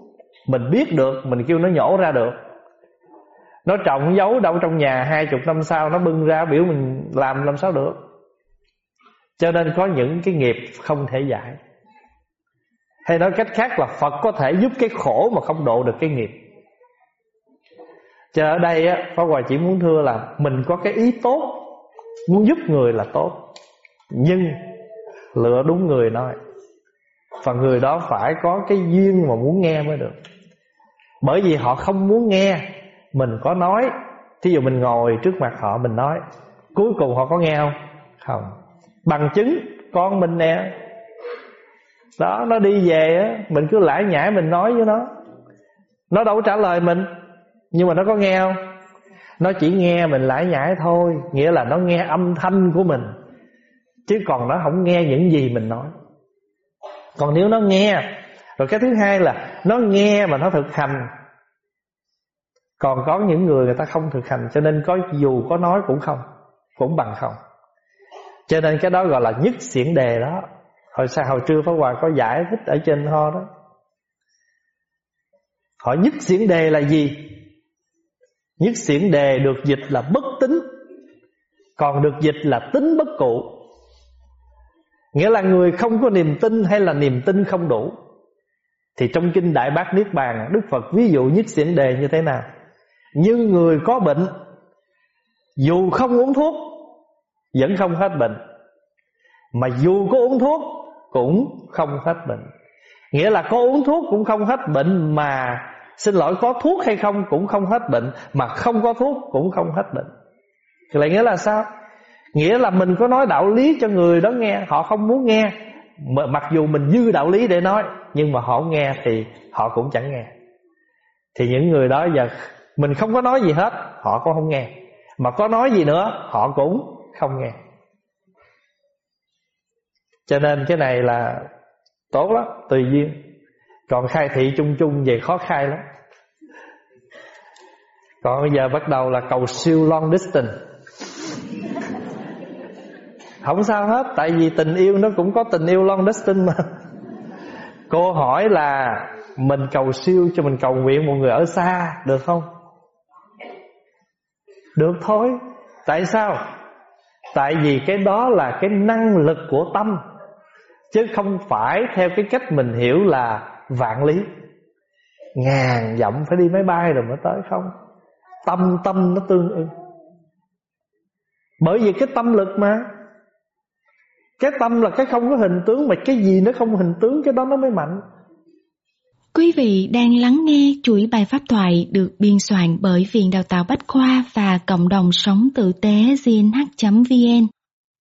Mình biết được, mình kêu nó nhổ ra được. Nó trồng giấu đâu trong nhà hai chục năm sau, nó bưng ra biểu mình làm làm sao được. Cho nên có những cái nghiệp không thể giải hay nói cách khác là Phật có thể giúp cái khổ mà không độ được cái nghiệp. Cho ở đây á, Pháp Hòa chỉ muốn thưa là Mình có cái ý tốt, Muốn giúp người là tốt. Nhưng Lựa đúng người nói và người đó phải có cái duyên mà muốn nghe mới được. Bởi vì họ không muốn nghe, Mình có nói, Thí dụ mình ngồi trước mặt họ mình nói, Cuối cùng họ có nghe không? Không. Bằng chứng, con mình nè đó, nó đi về á, Mình cứ lải nhải mình nói với nó. Nó đâu có trả lời mình, Nhưng mà nó có nghe không? Nó chỉ nghe mình lải nhải thôi, Nghĩa là nó nghe âm thanh của mình. Chứ còn nó không nghe những gì mình nói. Còn nếu nó nghe, rồi cái thứ hai là nó nghe mà nó thực hành. Còn có những người người ta không thực hành, cho nên có dù có nói cũng không, cũng bằng không. Cho nên cái đó gọi là nhất xiển đề đó hồi sao hồi trưa Pháp Hòa có giải thích ở trên ho đó. Hỏi nhất xiển đề là gì? Nhất xiển đề được dịch là bất tính còn được dịch là tính bất cụ. Nghĩa là người không có niềm tin hay là niềm tin không đủ. Thì trong kinh Đại Bác Niết Bàn, Đức Phật ví dụ nhất xiển đề như thế nào? Như người có bệnh, Dù không uống thuốc, Vẫn không hết bệnh. Mà dù có uống thuốc cũng không hết bệnh. Nghĩa là có uống thuốc cũng không hết bệnh, Mà xin lỗi có thuốc hay không Cũng không hết bệnh, Mà không có thuốc cũng không hết bệnh. Thì lại nghĩa là sao? Nghĩa là mình có nói đạo lý cho người đó nghe, Họ không muốn nghe. Mặc dù mình dư đạo lý để nói, Nhưng mà họ nghe thì họ cũng chẳng nghe. Thì những người đó giờ, Mình không có nói gì hết, Họ cũng không nghe. Mà có nói gì nữa, Họ cũng không nghe. Cho nên cái này là Tốt lắm, Tùy duyên. Còn khai thị chung chung về khó khai lắm. Còn bây giờ bắt đầu là cầu siêu long distance. Không sao hết, Tại vì tình yêu nó cũng có tình yêu long distance mà. Cô hỏi là Mình cầu siêu cho mình cầu nguyện một người ở xa Được không? Được thôi. Tại sao? Tại vì cái đó là cái năng lực của tâm. Chứ không phải theo cái cách mình hiểu là vạn lý. Ngàn dặm phải đi máy bay rồi mới tới không? Tâm tâm nó tương ưng Bởi vì cái tâm lực mà. Cái tâm là cái không có hình tướng, Mà cái gì nó không hình tướng, Cái đó nó mới mạnh. Quý vị đang lắng nghe chuỗi bài pháp thoại được biên soạn bởi Viện Đào tạo Bách Khoa và Cộng đồng Sống Tử tế gnh.vn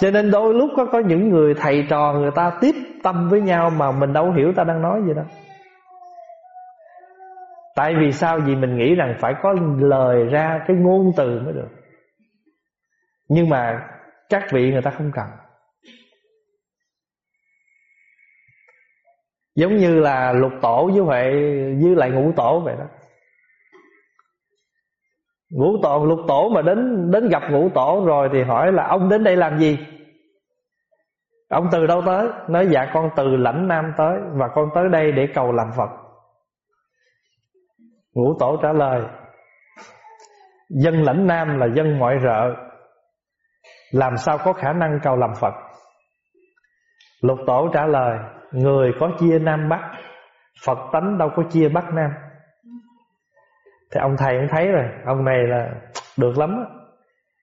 Cho nên đôi lúc có, có những người thầy trò Người ta tiếp tâm với nhau Mà mình đâu hiểu ta đang nói gì đâu. Tại vì sao? Vì mình nghĩ rằng phải có lời ra Cái ngôn từ mới được. Nhưng mà Các vị người ta không cần. Giống như là lục tổ với vậy Với lại ngũ tổ vậy đó. Ngũ tổ lục tổ mà đến đến gặp ngũ tổ rồi thì hỏi là ông đến đây làm gì? Ông từ đâu tới? Nói dạ con từ lãnh nam tới và con tới đây để cầu làm Phật. Ngũ tổ trả lời, Dân lãnh nam là dân ngoại rợ, Làm sao có khả năng cầu làm Phật Lục tổ trả lời, Người có chia Nam Bắc, Phật tánh đâu có chia Bắc Nam thì ông thầy cũng thấy rồi, Ông này là được lắm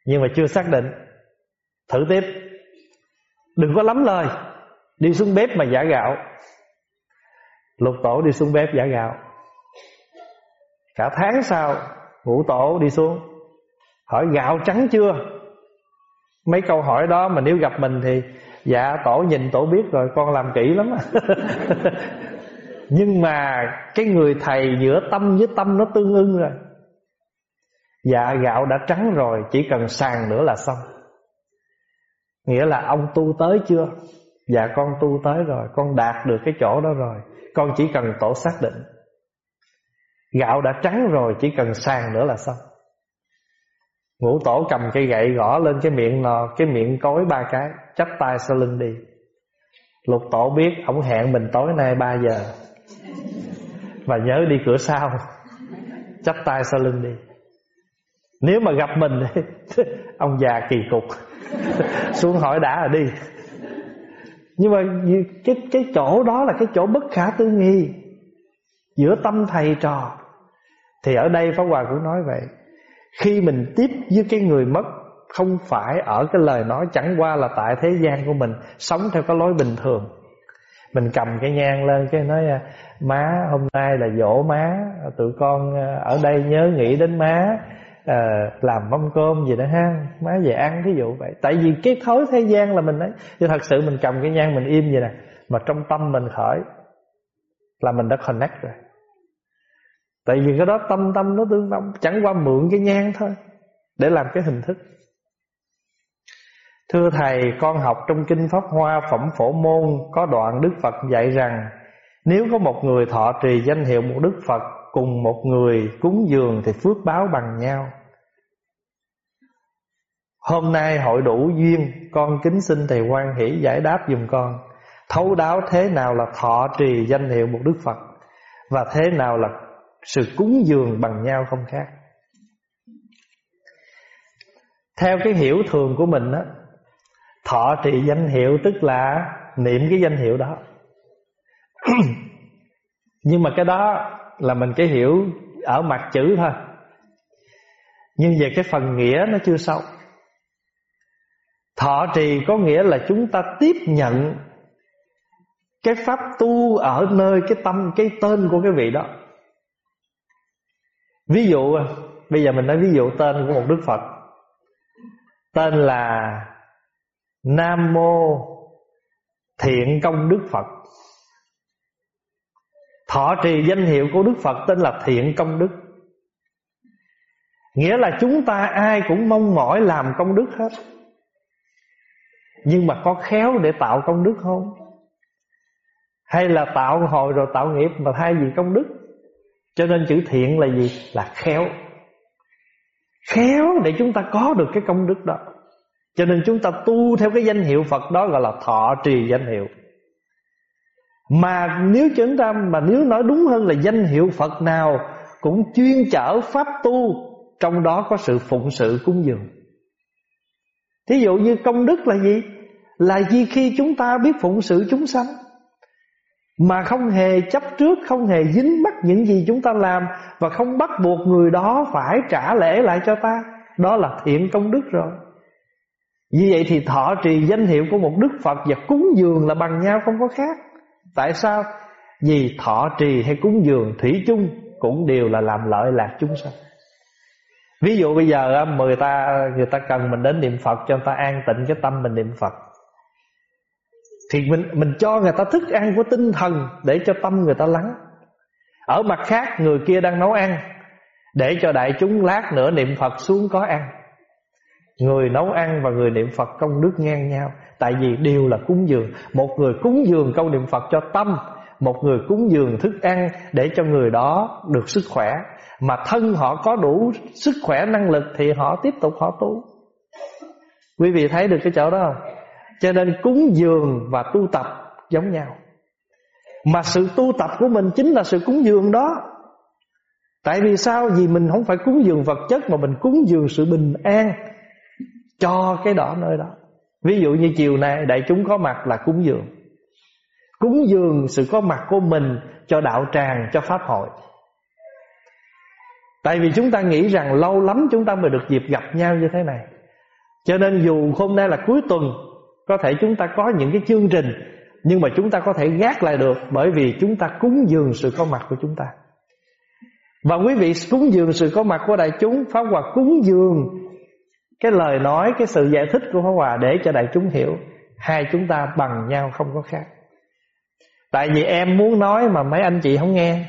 Nhưng mà chưa xác định. Thử tiếp. Đừng có lắm lời. Đi xuống bếp mà giả gạo. Lục tổ đi xuống bếp giả gạo. Cả tháng sau, Ngũ tổ đi xuống. Hỏi, gạo trắng chưa? Mấy câu hỏi đó mà nếu gặp mình thì Dạ tổ nhìn tổ biết rồi, Con làm kỹ lắm Nhưng mà cái người thầy giữa tâm với tâm nó tương ưng rồi. Dạ gạo đã trắng rồi, Chỉ cần sàn nữa là xong. Nghĩa là ông tu tới chưa? Dạ con tu tới rồi, Con đạt được cái chỗ đó rồi. Con chỉ cần tổ xác định. Gạo đã trắng rồi, Chỉ cần sàn nữa là xong. Ngũ tổ cầm cây gậy gõ lên cái miệng nò, Cái miệng cối ba cái, Chắp tay sau lưng đi. Lục tổ biết Ông hẹn mình tối nay 3 giờ và nhớ đi cửa sau. Chắp tay sau lưng đi. Nếu mà gặp mình ông già kỳ cục. Xuống hỏi đã là đi. Nhưng mà cái cái chỗ đó là cái chỗ bất khả tư nghi, giữa tâm thầy trò. Thì ở đây pháp hòa cũng nói vậy. Khi mình tiếp với cái người mất không phải ở cái lời nói chẳng qua là tại thế gian của mình sống theo cái lối bình thường mình cầm cái nhang lên cái nói à, má hôm nay là dỗ má tụi con à, ở đây nhớ nghĩ đến má à, làm mâm cơm gì đó ha má về ăn ví dụ vậy. Tại vì cái thói thế gian là mình ấy chứ thật sự mình cầm cái nhang mình im vậy nè mà trong tâm mình khởi là mình đã connect rồi. Tại vì cái đó tâm tâm nó tương tâm chẳng qua mượn cái nhang thôi để làm cái hình thức. Thưa Thầy, con học trong Kinh Pháp Hoa Phẩm Phổ Môn có đoạn Đức Phật dạy rằng nếu có một người thọ trì danh hiệu một Đức Phật cùng một người cúng dường thì phước báo bằng nhau. Hôm nay hội đủ duyên, con kính xin Thầy quan hỷ giải đáp dùm con. Thấu đáo thế nào là thọ trì danh hiệu một Đức Phật và thế nào là sự cúng dường bằng nhau không khác. Theo cái hiểu thường của mình á Thọ trì danh hiệu tức là niệm cái danh hiệu đó. Nhưng mà cái đó là mình cái hiểu ở mặt chữ thôi. Nhưng về cái phần nghĩa nó chưa sâu. Thọ trì có nghĩa là chúng ta tiếp nhận Cái pháp tu ở nơi cái tâm, Cái tên của cái vị đó. Ví dụ, Bây giờ mình nói ví dụ tên của một Đức Phật. Tên là Nam Mô Thiện Công Đức Phật. Thọ trì danh hiệu của Đức Phật tên là Thiện Công Đức. Nghĩa là chúng ta ai cũng mong mỏi làm công đức hết. Nhưng mà có khéo để tạo công đức không? Hay là tạo hồi rồi tạo nghiệp mà thay vì công đức? Cho nên chữ thiện là gì? Là khéo. Khéo để chúng ta có được cái công đức đó. Cho nên chúng ta tu theo cái danh hiệu Phật đó gọi là thọ trì danh hiệu. Mà nếu chúng ta, mà nếu nói đúng hơn là danh hiệu Phật nào Cũng chuyên chở pháp tu, Trong đó có sự phụng sự cúng dường. Thí dụ như công đức là gì? Là gì khi chúng ta biết phụng sự chúng sanh? Mà không hề chấp trước, Không hề dính mắc những gì chúng ta làm Và không bắt buộc người đó phải trả lễ lại cho ta. Đó là thiện công đức rồi. Như vậy thì thọ trì danh hiệu của một Đức Phật Và cúng dường là bằng nhau không có khác Tại sao? Vì thọ trì hay cúng dường thủy chung Cũng đều là làm lợi lạc chúng sanh Ví dụ bây giờ người ta người ta cần mình đến niệm Phật cho người ta an tịnh cái tâm mình niệm Phật thì mình mình cho người ta thức ăn của tinh thần để cho tâm người ta lắng. Ở mặt khác, người kia đang nấu ăn, để cho đại chúng lát nữa niệm Phật xuống có ăn. Người nấu ăn và người niệm Phật công đức ngang nhau. Tại vì đều là cúng dường. Một người cúng dường câu niệm Phật cho tâm. Một người cúng dường thức ăn Để cho người đó được sức khỏe. Mà thân họ có đủ sức khỏe năng lực Thì họ tiếp tục họ tu. Quý vị thấy được cái chỗ đó không? Cho nên cúng dường và tu tập giống nhau. Mà sự tu tập của mình chính là sự cúng dường đó. Tại vì sao? Vì mình không phải cúng dường vật chất Mà mình cúng dường sự bình an cho cái đó nơi đó. Ví dụ như chiều nay đại chúng có mặt là cúng dường. Cúng dường sự có mặt của mình cho đạo tràng, cho pháp hội. Tại vì chúng ta nghĩ rằng lâu lắm chúng ta mới được dịp gặp nhau như thế này. Cho nên dù hôm nay là cuối tuần, có thể chúng ta có những cái chương trình, nhưng mà chúng ta có thể gác lại được bởi vì chúng ta cúng dường sự có mặt của chúng ta. Và quý vị, cúng dường sự có mặt của đại chúng, Pháp Hòa cúng dường cái lời nói cái sự giải thích của Pháp Hòa để cho đại chúng hiểu hai chúng ta bằng nhau không có khác. Tại vì em muốn nói mà mấy anh chị không nghe.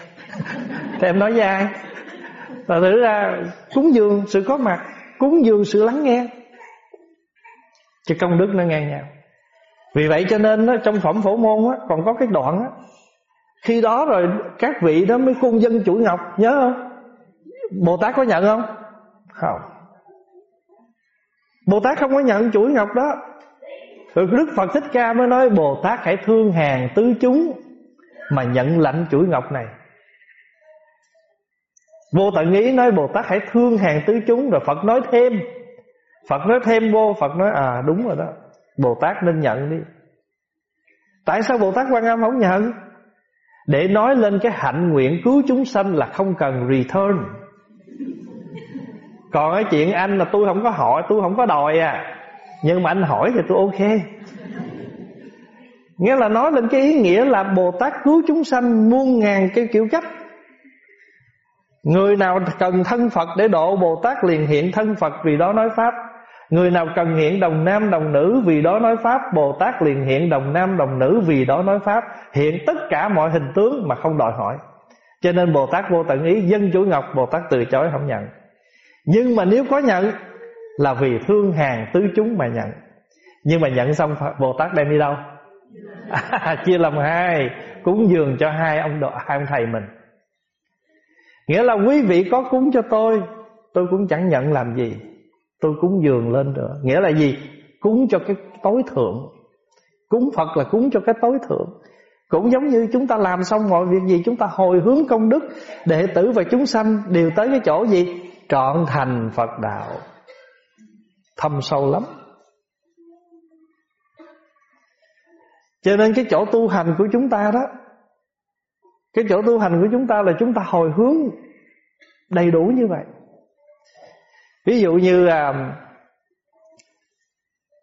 Thì em nói với ai? Và thử ra cúng dường sự có mặt cúng dường sự lắng nghe. Chứ công đức nó ngang nhau. Vì vậy cho nên đó, trong phẩm phổ môn á, còn có cái đoạn á, khi đó rồi các vị đó mới cung dân chuỗi ngọc nhớ không? Bồ tát có nhận không? Không. Bồ Tát không có nhận chuỗi ngọc đó. Rồi Đức Phật Thích Ca mới nói Bồ Tát hãy thương hàng tứ chúng Mà nhận lãnh chuỗi ngọc này. Vô tận ý nói Bồ Tát hãy thương hàng tứ chúng. Rồi Phật nói thêm. Phật nói thêm vô, Phật nói à đúng rồi đó. Bồ Tát nên nhận đi. Tại sao Bồ Tát Quan Âm không nhận? Để nói lên cái hạnh nguyện cứu chúng sanh Là không cần return còn cái chuyện anh là tôi không có hỏi, tôi không có đòi à. Nhưng mà anh hỏi thì tôi ok. Nghĩa là nói lên cái ý nghĩa là bồ tát cứu chúng sanh muôn ngàn cái kiểu cách. Người nào cần thân phật để độ bồ tát liền hiện thân phật vì đó nói pháp. Người nào cần hiện đồng nam đồng nữ vì đó nói Pháp, Bồ Tát liền hiện đồng nam đồng nữ vì đó nói Pháp. Hiện tất cả mọi hình tướng mà không đòi hỏi. Cho nên Bồ Tát vô tận ý, Dân chủ ngọc, Bồ Tát từ chối không nhận nhưng mà nếu có nhận Là vì thương hàng tứ chúng mà nhận. Nhưng mà nhận xong Bồ Tát đem đi đâu? À, Chia làm hai Cúng dường cho hai ông độ, hai ông thầy mình. Nghĩa là quý vị có cúng cho tôi Tôi cũng chẳng nhận làm gì. Tôi cúng dường lên nữa Nghĩa là gì? Cúng cho cái tối thượng. Cúng Phật là cúng cho cái tối thượng. Cũng giống như chúng ta làm xong mọi việc gì Chúng ta hồi hướng công đức Đệ tử và chúng sanh đều tới cái chỗ gì? Trọn thành Phật đạo. Thâm sâu lắm. Cho nên cái chỗ tu hành của chúng ta đó cái chỗ tu hành của chúng ta là chúng ta hồi hướng đầy đủ như vậy. Ví dụ như à,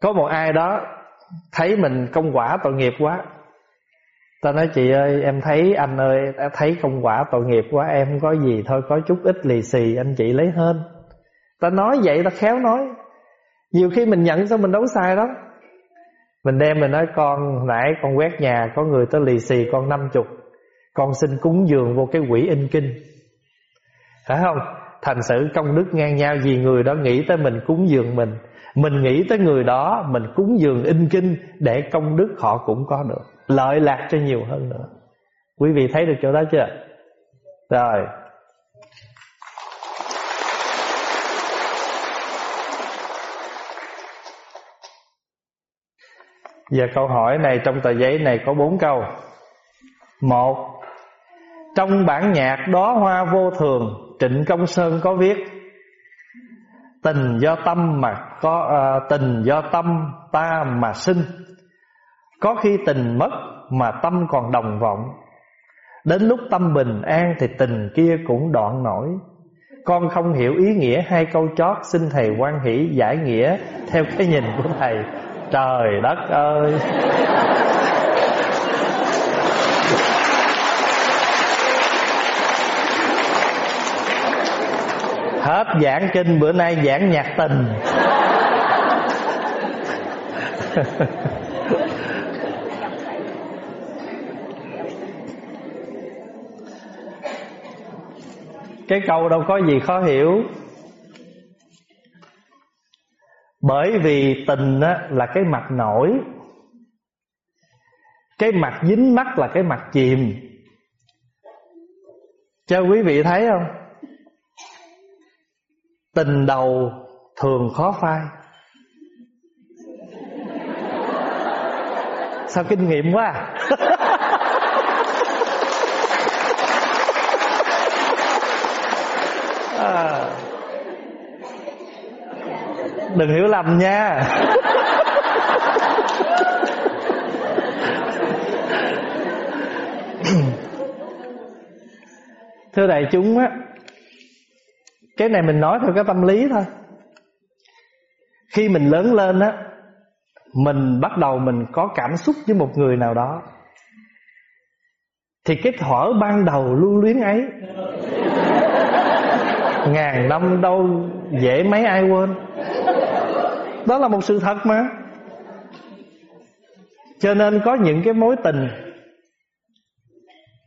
có một ai đó thấy mình công quả tội nghiệp quá ta nói, chị ơi, em thấy anh ơi em thấy công quả tội nghiệp quá, em có gì thôi, có chút ít lì xì, anh chị lấy hơn ta nói vậy ta khéo nói. Nhiều khi mình nhận sao mình đấu sai đó mình đem mình nói, con nãy con quét nhà, có người tới lì xì con năm chục, con xin cúng dường vô cái quỹ in kinh. Phải không? Thành sự công đức ngang nhau, vì người đó nghĩ tới mình cúng dường mình. Mình nghĩ tới người đó, mình cúng dường in kinh để công đức họ cũng có được lợi lạc cho nhiều hơn nữa. Quý vị thấy được chỗ đó chưa? Rồi. Giờ câu hỏi này trong tờ giấy này có bốn câu. Một Trong bản nhạc đó hoa vô thường Trịnh Công Sơn có viết Tình do tâm mà có à, Tình do tâm ta mà sinh. Có khi tình mất mà tâm còn đồng vọng. Đến lúc tâm bình an thì tình kia cũng đoạn nổi. Con không hiểu ý nghĩa hai câu chót Xin thầy quan hỷ giải nghĩa Theo cái nhìn của thầy. Trời đất ơi! Hết giảng kinh, bữa nay giảng nhạc tình. Cái câu đâu có gì khó hiểu. Bởi vì tình á, là cái mặt nổi. Cái mặt dính mắt là cái mặt chìm. Cho quý vị thấy không? Tình đầu thường khó phai. Sao kinh nghiệm quá à? à. Đừng hiểu lầm nha. Thưa đại chúng á, Cái này mình nói theo cái tâm lý thôi. Khi mình lớn lên á, Mình bắt đầu mình có cảm xúc với một người nào đó, Thì cái thở ban đầu lưu luyến ấy Ngàn năm đâu dễ mấy ai quên. Đó là một sự thật mà. Cho nên có những cái mối tình,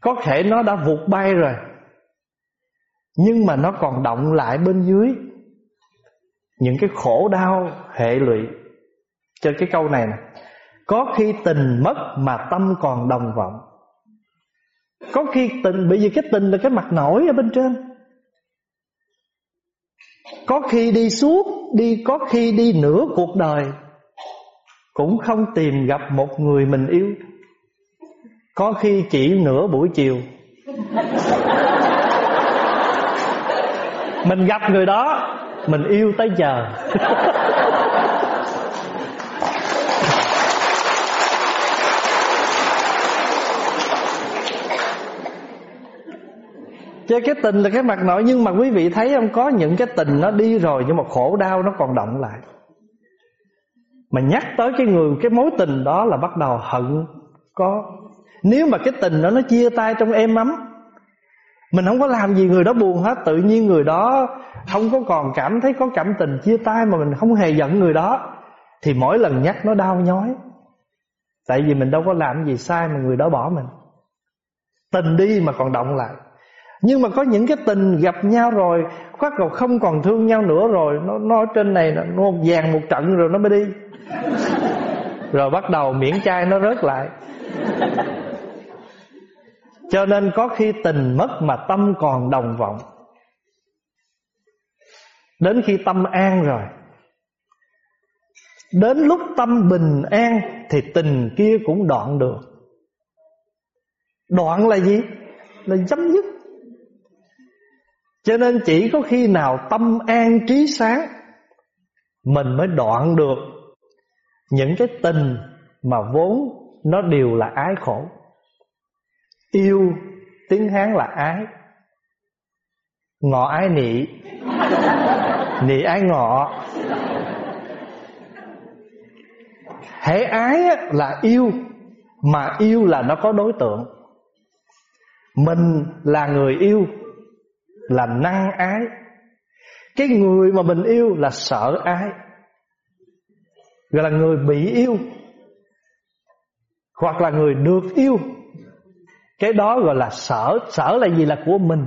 Có thể nó đã vụt bay rồi, Nhưng mà nó còn động lại bên dưới Những cái khổ đau hệ lụy. Cho cái câu này nè, Có khi tình mất mà tâm còn đồng vọng. Có khi tình, Bởi vì cái tình là cái mặt nổi ở bên trên có khi đi suốt, đi Có khi đi nửa cuộc đời. Cũng không tìm gặp một người mình yêu. Có khi chỉ nửa buổi chiều. Mình gặp người đó, Mình yêu tới giờ. Chứ cái tình là cái mặt nội Nhưng mà quý vị thấy không, Có những cái tình nó đi rồi Nhưng mà khổ đau nó còn động lại. Mà nhắc tới cái người, Cái mối tình đó là bắt đầu hận Có. Nếu mà cái tình đó nó chia tay trong êm ấm, Mình không có làm gì người đó buồn hết. Tự nhiên người đó Không có còn cảm thấy có cảm tình chia tay Mà mình không hề giận người đó, Thì mỗi lần nhắc nó đau nhói. Tại vì mình đâu có làm gì sai Mà người đó bỏ mình. Tình đi mà còn động lại nhưng mà có những cái tình gặp nhau rồi Bắt đầu không còn thương nhau nữa rồi Nó, nó ở trên này nó vàng một trận rồi nó mới đi. Rồi bắt đầu miễn chai nó rớt lại. Cho nên có khi tình mất mà tâm còn đồng vọng. Đến khi tâm an rồi Đến lúc tâm bình an Thì tình kia cũng đoạn được. Đoạn là gì? Là chấm dứt cho nên chỉ có khi nào tâm an trí sáng, Mình mới đoạn được Những cái tình mà vốn nó đều là ái khổ. Yêu tiếng Hán là ái, Ngọ ái nị nị ái ngọ. Hễ ái là yêu, mà yêu là nó có đối tượng. Mình là người yêu là năng ái. Cái người mà mình yêu là sợ ái. Gọi là người bị yêu. Hoặc là người được yêu. Cái đó gọi là sở sở là gì? Là của mình.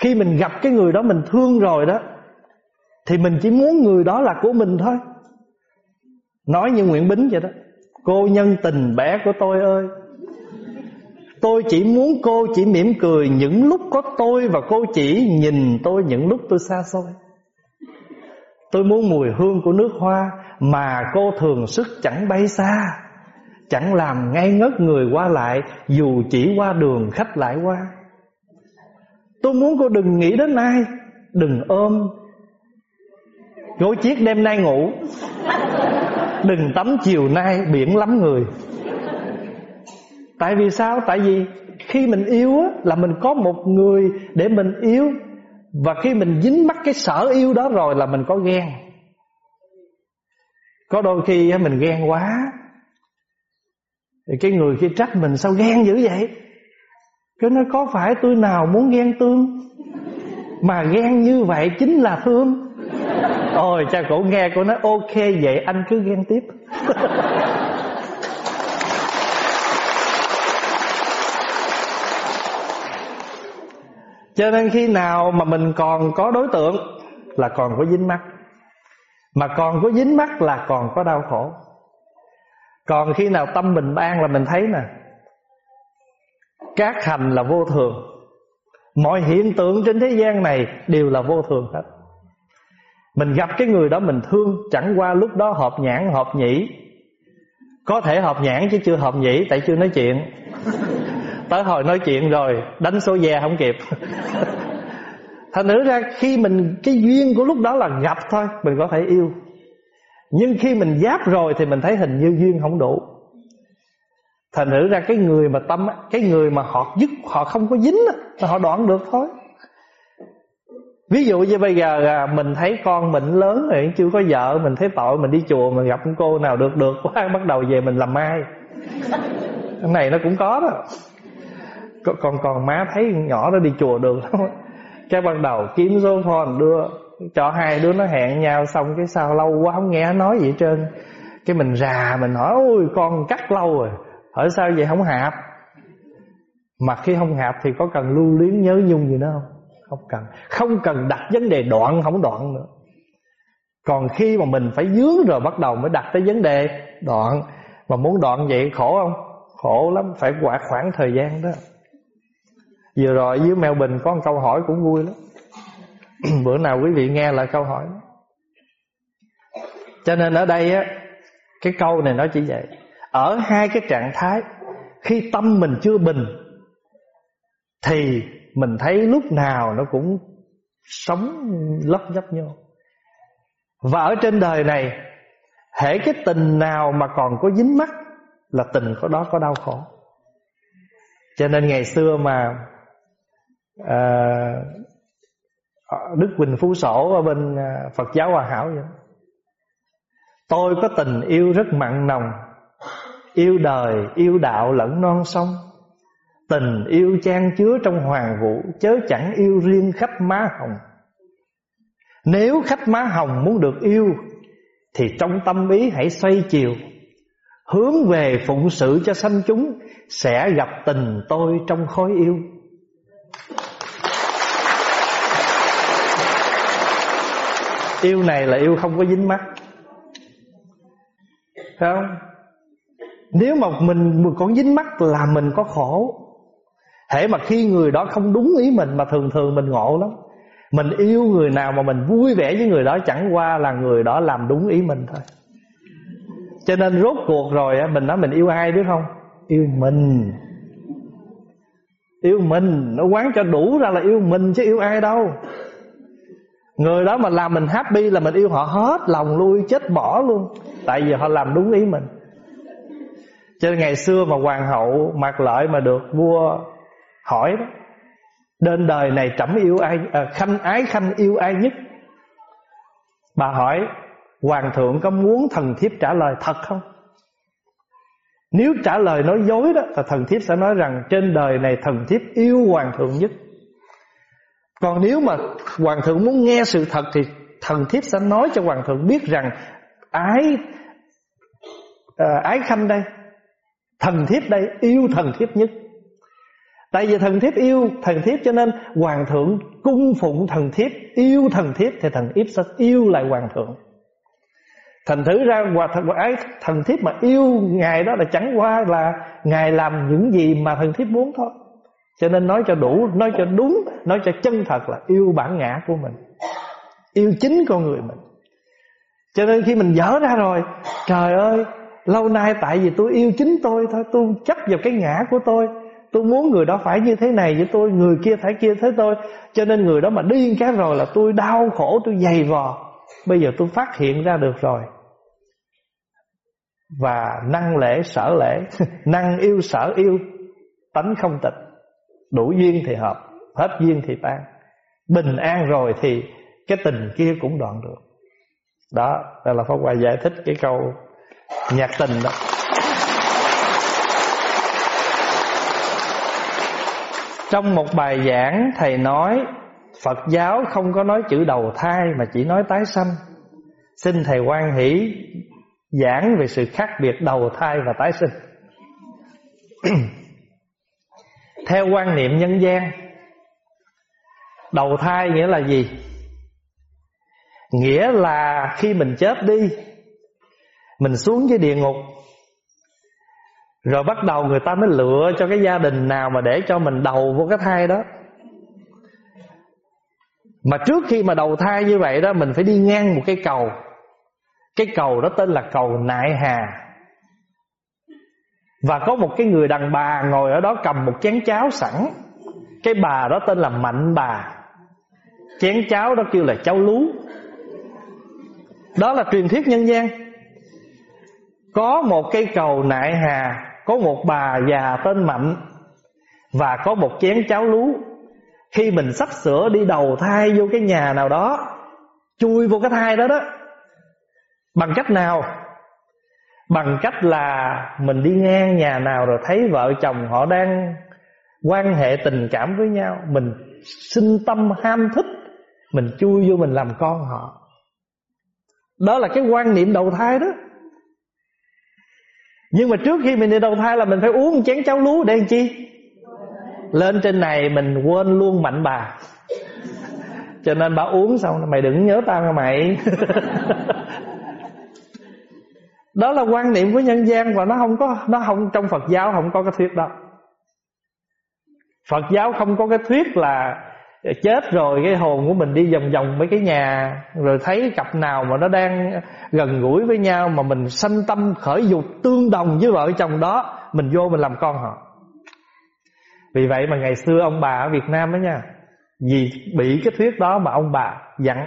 Khi mình gặp cái người đó mình thương rồi đó, thì mình chỉ muốn người đó là của mình thôi. Nói như nguyễn bính vậy đó. Cô nhân tình bé của tôi ơi. Tôi chỉ muốn cô chỉ mỉm cười những lúc có tôi Và cô chỉ nhìn tôi những lúc tôi xa xôi. Tôi muốn mùi hương của nước hoa Mà cô thường sức chẳng bay xa, Chẳng làm ngây ngất người qua lại Dù chỉ qua đường khách lại qua. Tôi muốn cô đừng nghĩ đến ai, Đừng ôm. Gối chiếc đêm nay ngủ, Đừng tắm chiều nay biển lắm người. Tại vì sao? Tại vì khi mình yêu á, là mình có một người để mình yêu. Và khi mình dính mắc cái sở yêu đó rồi là mình có ghen. Có đôi khi mình ghen quá. Thì cái người kia trách mình sao ghen dữ vậy? Cái nó có phải tôi nào muốn ghen tương? Mà ghen như vậy chính là thương. Ôi cha cổ nghe cô nói ok vậy anh cứ ghen tiếp. Cho nên khi nào mà mình còn có đối tượng Là còn có dính mắt Mà còn có dính mắt là còn có đau khổ. Còn khi nào tâm bình an là mình thấy nè, Các hành là vô thường. Mọi hiện tượng trên thế gian này Đều là vô thường hết. Mình gặp cái người đó mình thương, Chẳng qua lúc đó hợp nhãn, hợp nhĩ. Có thể hợp nhãn chứ chưa hợp nhĩ, Tại chưa nói chuyện tới hồi nói chuyện rồi, đánh số ve không kịp. Thành thử ra khi mình, cái duyên của lúc đó là gặp thôi, mình có thể yêu. Nhưng khi mình giáp rồi thì mình thấy hình như duyên không đủ. Thành thử ra cái người mà tâm, cái người mà họ dứt, họ không có dính là họ đoạn được thôi. Ví dụ như bây giờ mình thấy con mình lớn rồi, chưa có vợ, mình thấy tội, mình đi chùa, mình gặp cô nào được được quá, bắt đầu về mình làm mai cái này nó cũng có đó còn còn má thấy nhỏ nó đi chùa được lắm cái ban đầu kiếm số phone đưa, cho hai đứa nó hẹn nhau xong cái sao lâu quá không nghe nói gì hết trơn. Cái mình già mình hỏi, ôi, con cắt lâu rồi, hỏi sao vậy không hạp? Mà khi không hạp thì có cần lưu luyến nhớ nhung gì nữa không? Không cần. Không cần đặt vấn đề đoạn, không đoạn nữa. Còn khi mà mình phải dướng rồi bắt đầu mới đặt tới vấn đề đoạn. Mà muốn đoạn vậy khổ không? Khổ lắm, phải quả khoảng thời gian đó. Vừa rồi dưới Mèo Bình có một câu hỏi cũng vui lắm. Bữa nào quý vị nghe lại câu hỏi Cho nên ở đây á, Cái câu này nó chỉ vậy. Ở hai cái trạng thái, Khi tâm mình chưa bình, Thì mình thấy lúc nào nó cũng Sống lấp nhấp nhô. Và ở trên đời này, Hễ cái tình nào mà còn có dính mắt Là tình có đó có đau khổ. Cho nên ngày xưa mà à, Đức Quỳnh Phú Sổ ở bên ờ, Phật giáo Hòa Hảo vậy. Tôi có tình yêu rất mặn nồng Yêu đời, yêu đạo lẫn non sông. Tình yêu chan chứa trong hoàng vũ Chớ chẳng yêu riêng khách má hồng. Nếu khách má hồng muốn được yêu Thì trong tâm ý hãy xoay chiều. Hướng về phụng sự cho sanh chúng Sẽ gặp tình tôi trong khói yêu. Yêu này là yêu không có dính mắt. Phải không? Nếu mà mình còn dính mắt là mình có khổ. Thế mà khi người đó không đúng ý mình Mà thường thường mình ngộ lắm. Mình yêu người nào mà mình vui vẻ với người đó Chẳng qua là người đó làm đúng ý mình thôi. Cho nên rốt cuộc rồi Mình nói mình yêu ai biết không? Yêu mình. Yêu mình. Nó quán cho đủ ra là yêu mình chứ yêu ai đâu. Người đó mà làm mình happy là mình yêu họ hết lòng lui chết bỏ luôn. Tại vì họ làm đúng ý mình. Cho nên ngày xưa mà hoàng hậu mặc lợi mà được vua hỏi đó Đến đời này trẫm yêu ai à, Khanh ái khanh yêu ai nhất? Bà hỏi Hoàng thượng có muốn thần thiếp trả lời thật không? Nếu trả lời nói dối đó Thì thần thiếp sẽ nói rằng Trên đời này thần thiếp yêu hoàng thượng nhất. Còn nếu mà hoàng thượng muốn nghe sự thật Thì thần thiếp sẽ nói cho hoàng thượng biết rằng Ái à, Ái khanh đây Thần thiếp đây yêu thần thiếp nhất Tại vì thần thiếp yêu thần thiếp cho nên hoàng thượng cung phụng thần thiếp, yêu thần thiếp thì thần thiếp sẽ yêu lại hoàng thượng. Thành thử ra hòa thần ái thần thiếp mà yêu ngài đó là chẳng qua là ngài làm những gì mà thần thiếp muốn thôi. Cho nên nói cho đủ, nói cho đúng, nói cho chân thật là yêu bản ngã của mình. Yêu chính con người mình. Cho nên khi mình dở ra rồi, trời ơi, lâu nay tại vì tôi yêu chính tôi thôi, tôi chấp vào cái ngã của tôi Tôi muốn người đó phải như thế này với tôi Người kia phải kia thế tôi Cho nên người đó mà điên cái rồi là tôi đau khổ Tôi dày vò Bây giờ tôi phát hiện ra được rồi Và năng lễ sở lễ Năng yêu sở yêu Tánh không tịch Đủ duyên thì hợp, Hết duyên thì tan. Bình an rồi thì Cái tình kia cũng đoạn được. Đó, Đây là Pháp Hòa giải thích cái câu Nhạc tình đó. Trong một bài giảng, thầy nói, Phật giáo không có nói chữ đầu thai mà chỉ nói tái sanh. Xin thầy quan hỷ giảng về sự khác biệt đầu thai và tái sinh. Theo quan niệm nhân gian, Đầu thai nghĩa là gì? Nghĩa là khi mình chết đi, Mình xuống dưới địa ngục, rồi bắt đầu người ta mới lựa cho cái gia đình nào mà để cho mình đầu vô cái thai đó. Mà trước khi mà đầu thai như vậy đó, Mình phải đi ngang một cái cầu. Cái cầu đó tên là cầu Nại Hà. Và có một cái người đàn bà ngồi ở đó cầm một chén cháo sẵn. Cái bà đó tên là Mạnh bà. Chén cháo đó kêu là cháo lú. Đó là truyền thuyết nhân gian. Có một cây cầu Nại Hà, có một bà già tên Mạnh, Và có một chén cháo lú. Khi mình sắp sửa đi đầu thai vô cái nhà nào đó, Chui vô cái thai đó đó, Bằng cách nào? Bằng cách là mình đi ngang nhà nào rồi thấy vợ chồng họ đang quan hệ tình cảm với nhau, Mình sinh tâm ham thích, Mình chui vô mình làm con họ. Đó là cái quan niệm đầu thai đó. Nhưng mà trước khi mình đi đầu thai là mình phải uống một chén cháo lúa để làm chi? Lên trên này mình quên luôn mạnh bà. Cho nên bà uống xong, Mày đừng nhớ tao nha mày. Đó là quan niệm của nhân gian Và nó không có, Nó không, trong Phật giáo không có cái thuyết đó. Phật giáo không có cái thuyết là chết rồi cái hồn của mình đi vòng vòng mấy cái nhà, rồi thấy cặp nào mà nó đang gần gũi với nhau mà mình sanh tâm khởi dục tương đồng với vợ chồng đó, mình vô mình làm con họ. Vì vậy mà ngày xưa ông bà ở Việt Nam đó nha, vì bị cái thuyết đó mà ông bà dặn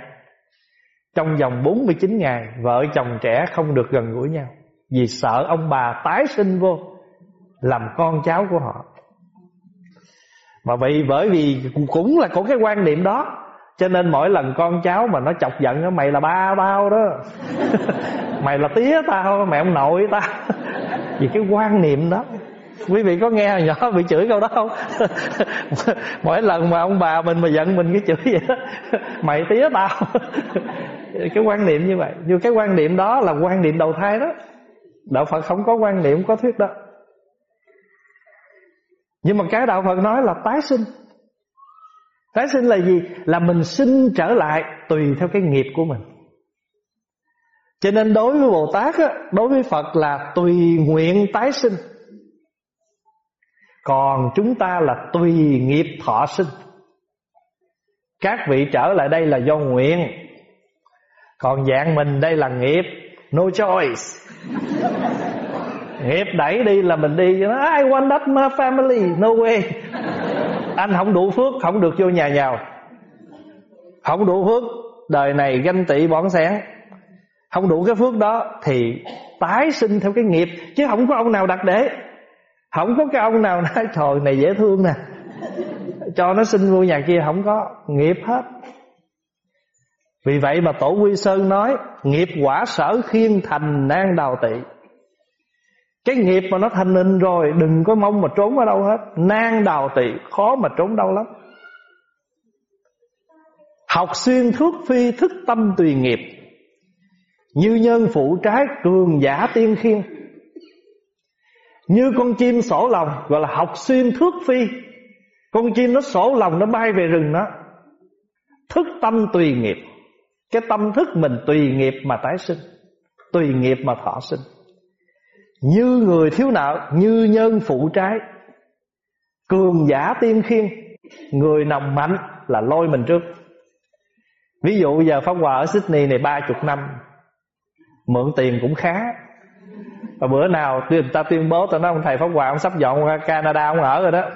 trong vòng 49 ngày, vợ chồng trẻ không được gần gũi nhau. Vì sợ ông bà tái sinh vô, làm con cháu của họ. Mà vì, bởi vì cũng là có cái quan niệm đó. Cho nên mỗi lần con cháu mà nó chọc giận Mày là ba tao đó. Mày là tía tao Mẹ ông nội tao. Vì cái quan niệm đó. Quý vị có nghe hồi nhỏ bị chửi câu đó không? Mỗi lần mà ông bà mình mà giận mình cái chửi vậy đó, Mày tía tao. Cái quan niệm như vậy. Nhưng cái quan niệm đó là quan niệm đầu thai đó. Đạo Phật không có quan niệm có thuyết đó. Nhưng mà cái đạo Phật nói là tái sinh. Tái sinh là gì? Là mình sinh trở lại tùy theo cái nghiệp của mình. Cho nên đối với Bồ Tát á, Đối với Phật là tùy nguyện tái sinh. Còn chúng ta là tùy nghiệp thọ sinh. Các vị trở lại đây là do nguyện. Còn dạng mình đây là nghiệp. No choice. Nghiệp đẩy đi là mình đi. Nó I want that my family. No way. Anh không đủ phước, không được vô nhà giàu không đủ phước, đời này ganh tị bỏng sáng không đủ cái phước đó thì tái sinh theo cái nghiệp, chứ không có ông nào đặt để. Không có cái ông nào nói, trời, này dễ thương nè. Cho nó sinh vô nhà kia. Không có. Nghiệp hết. Vì vậy mà Tổ Quy Sơn nói, Nghiệp quả sở khiên thành nan đào tị Cái nghiệp mà nó thành hình rồi, Đừng có mong mà trốn ở đâu hết. Nan đào tị khó mà trốn đâu lắm. Học xuyên thước phi thức tâm tùy nghiệp. Như nhân phụ trái cường giả tiên khiên. Như con chim sổ lòng, Gọi là học xuyên thước phi. Con chim nó sổ lòng, nó bay về rừng đó. Thức tâm tùy nghiệp. Cái tâm thức mình tùy nghiệp mà tái sinh, Tùy nghiệp mà thọ sinh. Như người thiếu nợ, Như nhân phụ trái, Cường giả tiên khiên, Người nồng mạnh là lôi mình trước. Ví dụ giờ Pháp Hòa ở Sydney này ba chục năm, Mượn tiền cũng khá. Và bữa nào người ta tuyên bố, Tao nói ông thầy Pháp Hòa ông sắp dọn qua Canada, ông ở rồi đó.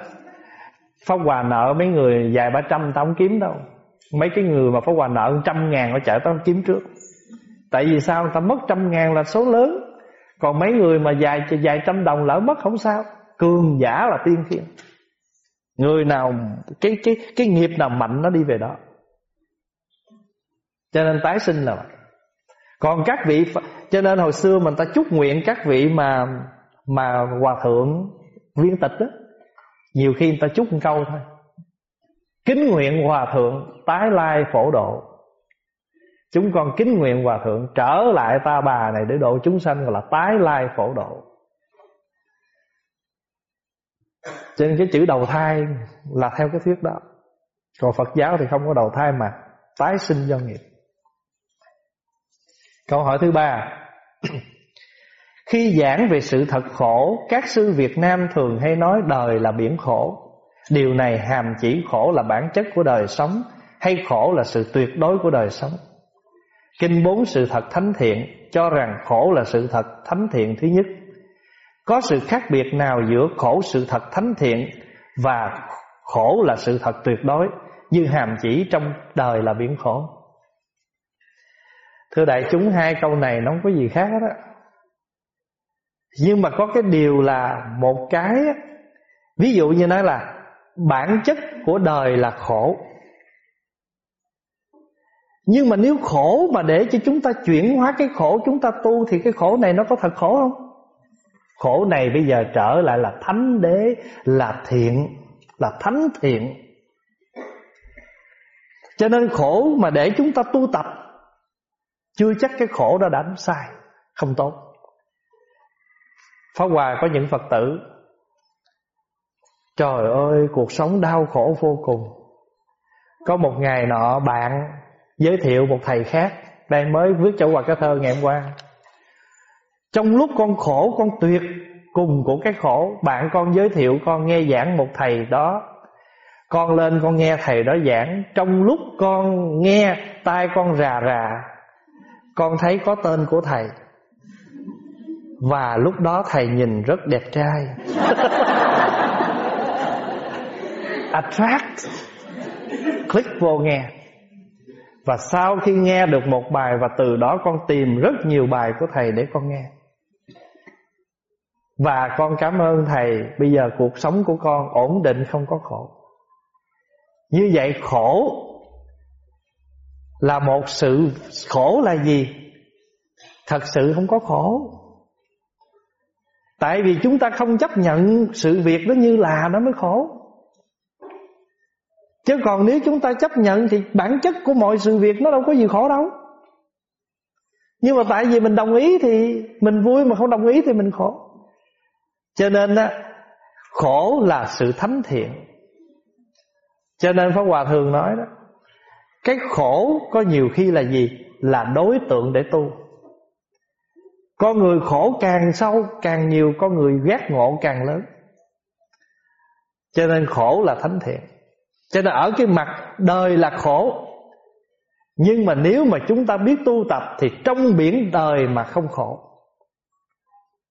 Pháp Hòa nợ mấy người vài ba trăm, tao không kiếm đâu. Mấy cái người mà Pháp Hòa nợ trăm ngàn Nó chở tao kiếm trước. Tại vì sao? Tao mất trăm ngàn là số lớn. Còn mấy người mà dài dài trăm đồng lỡ mất không sao. Cường giả là tiên thiên, Người nào cái cái cái nghiệp nào mạnh nó đi về đó. Cho nên tái sinh là vậy. Còn các vị Cho nên hồi xưa mình ta chúc nguyện các vị mà Mà hòa thượng viên tịch đó Nhiều khi người ta chúc một câu thôi. Kính nguyện hòa thượng tái lai phổ độ. Chúng con kính nguyện hòa thượng trở lại ta bà này để độ chúng sanh gọi là tái lai phổ độ. Cho nên cái chữ đầu thai là theo cái thuyết đó. Còn Phật giáo thì không có đầu thai mà Tái sinh do nghiệp. Câu hỏi thứ ba. Khi giảng về sự thật khổ, Các sư Việt Nam thường hay nói đời là biển khổ. Điều này hàm chỉ khổ là bản chất của đời sống, Hay khổ là sự tuyệt đối của đời sống? Kinh bốn sự thật thánh thiện Cho rằng khổ là sự thật thánh thiện thứ nhất. Có sự khác biệt nào giữa khổ sự thật thánh thiện Và khổ là sự thật tuyệt đối, Như hàm chỉ trong đời là biển khổ? Thưa đại chúng, hai câu này nó không có gì khác đó Nhưng mà có cái điều là một cái Ví dụ như nói là Bản chất của đời là khổ. Nhưng mà nếu khổ mà để cho chúng ta chuyển hóa cái khổ chúng ta tu Thì cái khổ này nó có thật khổ không? Khổ này bây giờ trở lại là thánh đế, Là thiện, Là thánh thiện. Cho nên khổ mà để chúng ta tu tập, chưa chắc cái khổ đó đã sai, Không tốt. Pháp Hòa có những Phật tử Trời ơi, cuộc sống đau khổ vô cùng. Có một ngày nọ, bạn Giới thiệu một thầy khác Đang mới viết cho qua cái thơ ngày hôm qua. Trong lúc con khổ, con tuyệt Cùng của cái khổ, Bạn con giới thiệu con nghe giảng một thầy đó. Con lên con nghe thầy đó giảng. Trong lúc con nghe, Tai con rà rà, con thấy có tên của thầy. Và lúc đó thầy nhìn rất đẹp trai. Attract. Click vô nghe. Và sau khi nghe được một bài Và từ đó con tìm rất nhiều bài của thầy để con nghe. Và con cảm ơn thầy, Bây giờ cuộc sống của con ổn định, không có khổ. Như vậy khổ là một sự, khổ là gì? Thật sự không có khổ. Tại vì chúng ta không chấp nhận sự việc đó như là nó mới khổ chứ còn nếu chúng ta chấp nhận thì bản chất của mọi sự việc nó đâu có gì khổ đâu. Nhưng mà tại vì mình đồng ý thì mình vui, mà không đồng ý thì mình khổ. Cho nên á, khổ là sự thánh thiện. Cho nên Pháp Hòa thường nói đó, cái khổ có nhiều khi là gì? Là đối tượng để tu. Con người khổ càng sâu, Càng nhiều con người ghét ngộ càng lớn. Cho nên khổ là thánh thiện. Cho nên ở cái mặt đời là khổ. Nhưng mà nếu mà chúng ta biết tu tập Thì trong biển đời mà không khổ.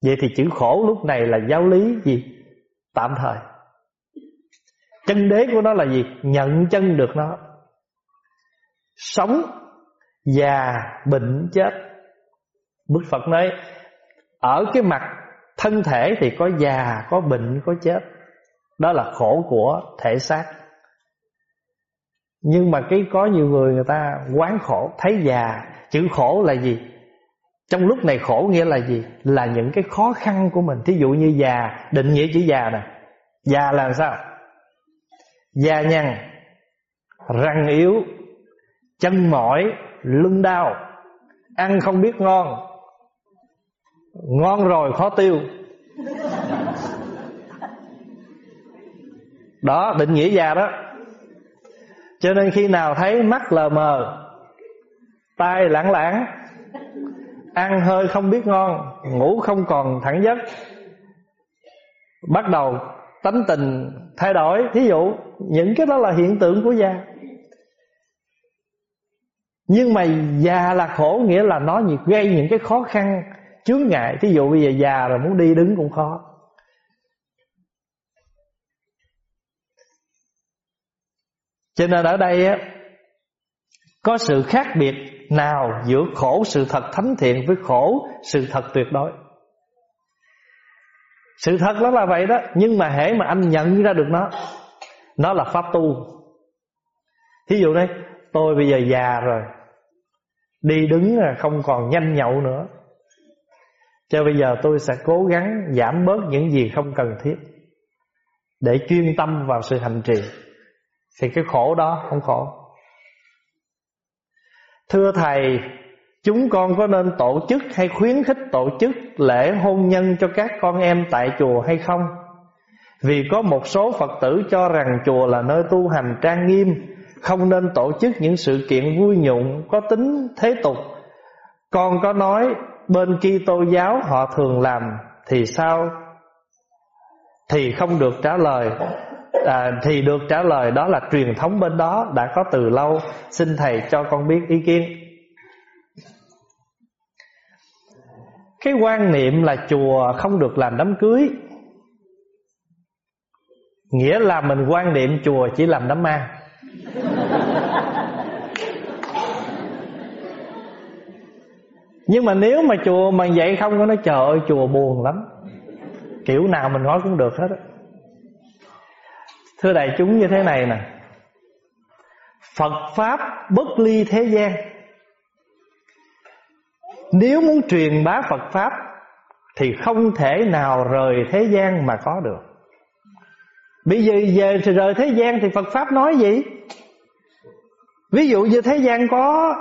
Vậy thì chữ khổ lúc này là giáo lý gì? Tạm thời. Chân đế của nó là gì? Nhận chân được nó. Sống Già bệnh chết. Đức Phật nói, Ở cái mặt thân thể thì có già, Có bệnh, có chết. Đó là khổ của thể xác. Nhưng mà cái có nhiều người người ta quán khổ, Thấy già, Chữ khổ là gì? Trong lúc này khổ nghĩa là gì? Là những cái khó khăn của mình. Thí dụ như già, Định nghĩa chữ già nè. Già là sao? Da nhăn, Răng yếu, Chân mỏi, Lưng đau, Ăn không biết ngon. Ngon rồi, khó tiêu. Đó, định nghĩa già đó. Cho nên khi nào thấy mắt lờ mờ, Tai lãng lãng, Ăn hơi không biết ngon, Ngủ không còn thẳng giấc, Bắt đầu tánh tình thay đổi. Thí dụ, những cái đó là hiện tượng của già Nhưng mà già là khổ, Nghĩa là nó gây những cái khó khăn Chướng ngại. Thí dụ bây giờ già rồi muốn đi đứng cũng khó. Cho nên ở đây á, Có sự khác biệt nào giữa khổ sự thật thánh thiện với khổ sự thật tuyệt đối? Sự thật nó là vậy đó, Nhưng mà hễ mà anh nhận ra được nó Nó là pháp tu. Thí dụ đây, Tôi bây giờ già rồi, Đi đứng là không còn nhanh nhậu nữa. Cho bây giờ tôi sẽ cố gắng giảm bớt những gì không cần thiết Để chuyên tâm vào sự hành trì thì cái khổ đó không khổ Thưa Thầy, Chúng con có nên tổ chức hay khuyến khích tổ chức lễ hôn nhân cho các con em tại chùa hay không? Vì có một số Phật tử cho rằng chùa là nơi tu hành trang nghiêm, Không nên tổ chức những sự kiện vui nhộn có tính thế tục Con có nói, bên Kitô giáo họ thường làm, Thì sao? Thì không được trả lời à, Thì được trả lời đó là truyền thống bên đó Đã có từ lâu. Xin Thầy cho con biết ý kiến. Cái quan niệm là chùa không được làm đám cưới. Nghĩa là mình quan niệm chùa chỉ làm đám ma. Nhưng mà nếu mà chùa mà vậy không có nói trời ơi chùa buồn lắm. Kiểu nào mình nói cũng được hết á. Thưa đại chúng, như thế này nè. Phật Pháp bất ly thế gian. Nếu muốn truyền bá Phật Pháp, Thì không thể nào rời thế gian mà có được. Bây giờ về rời thế gian thì Phật Pháp nói gì? Ví dụ như thế gian có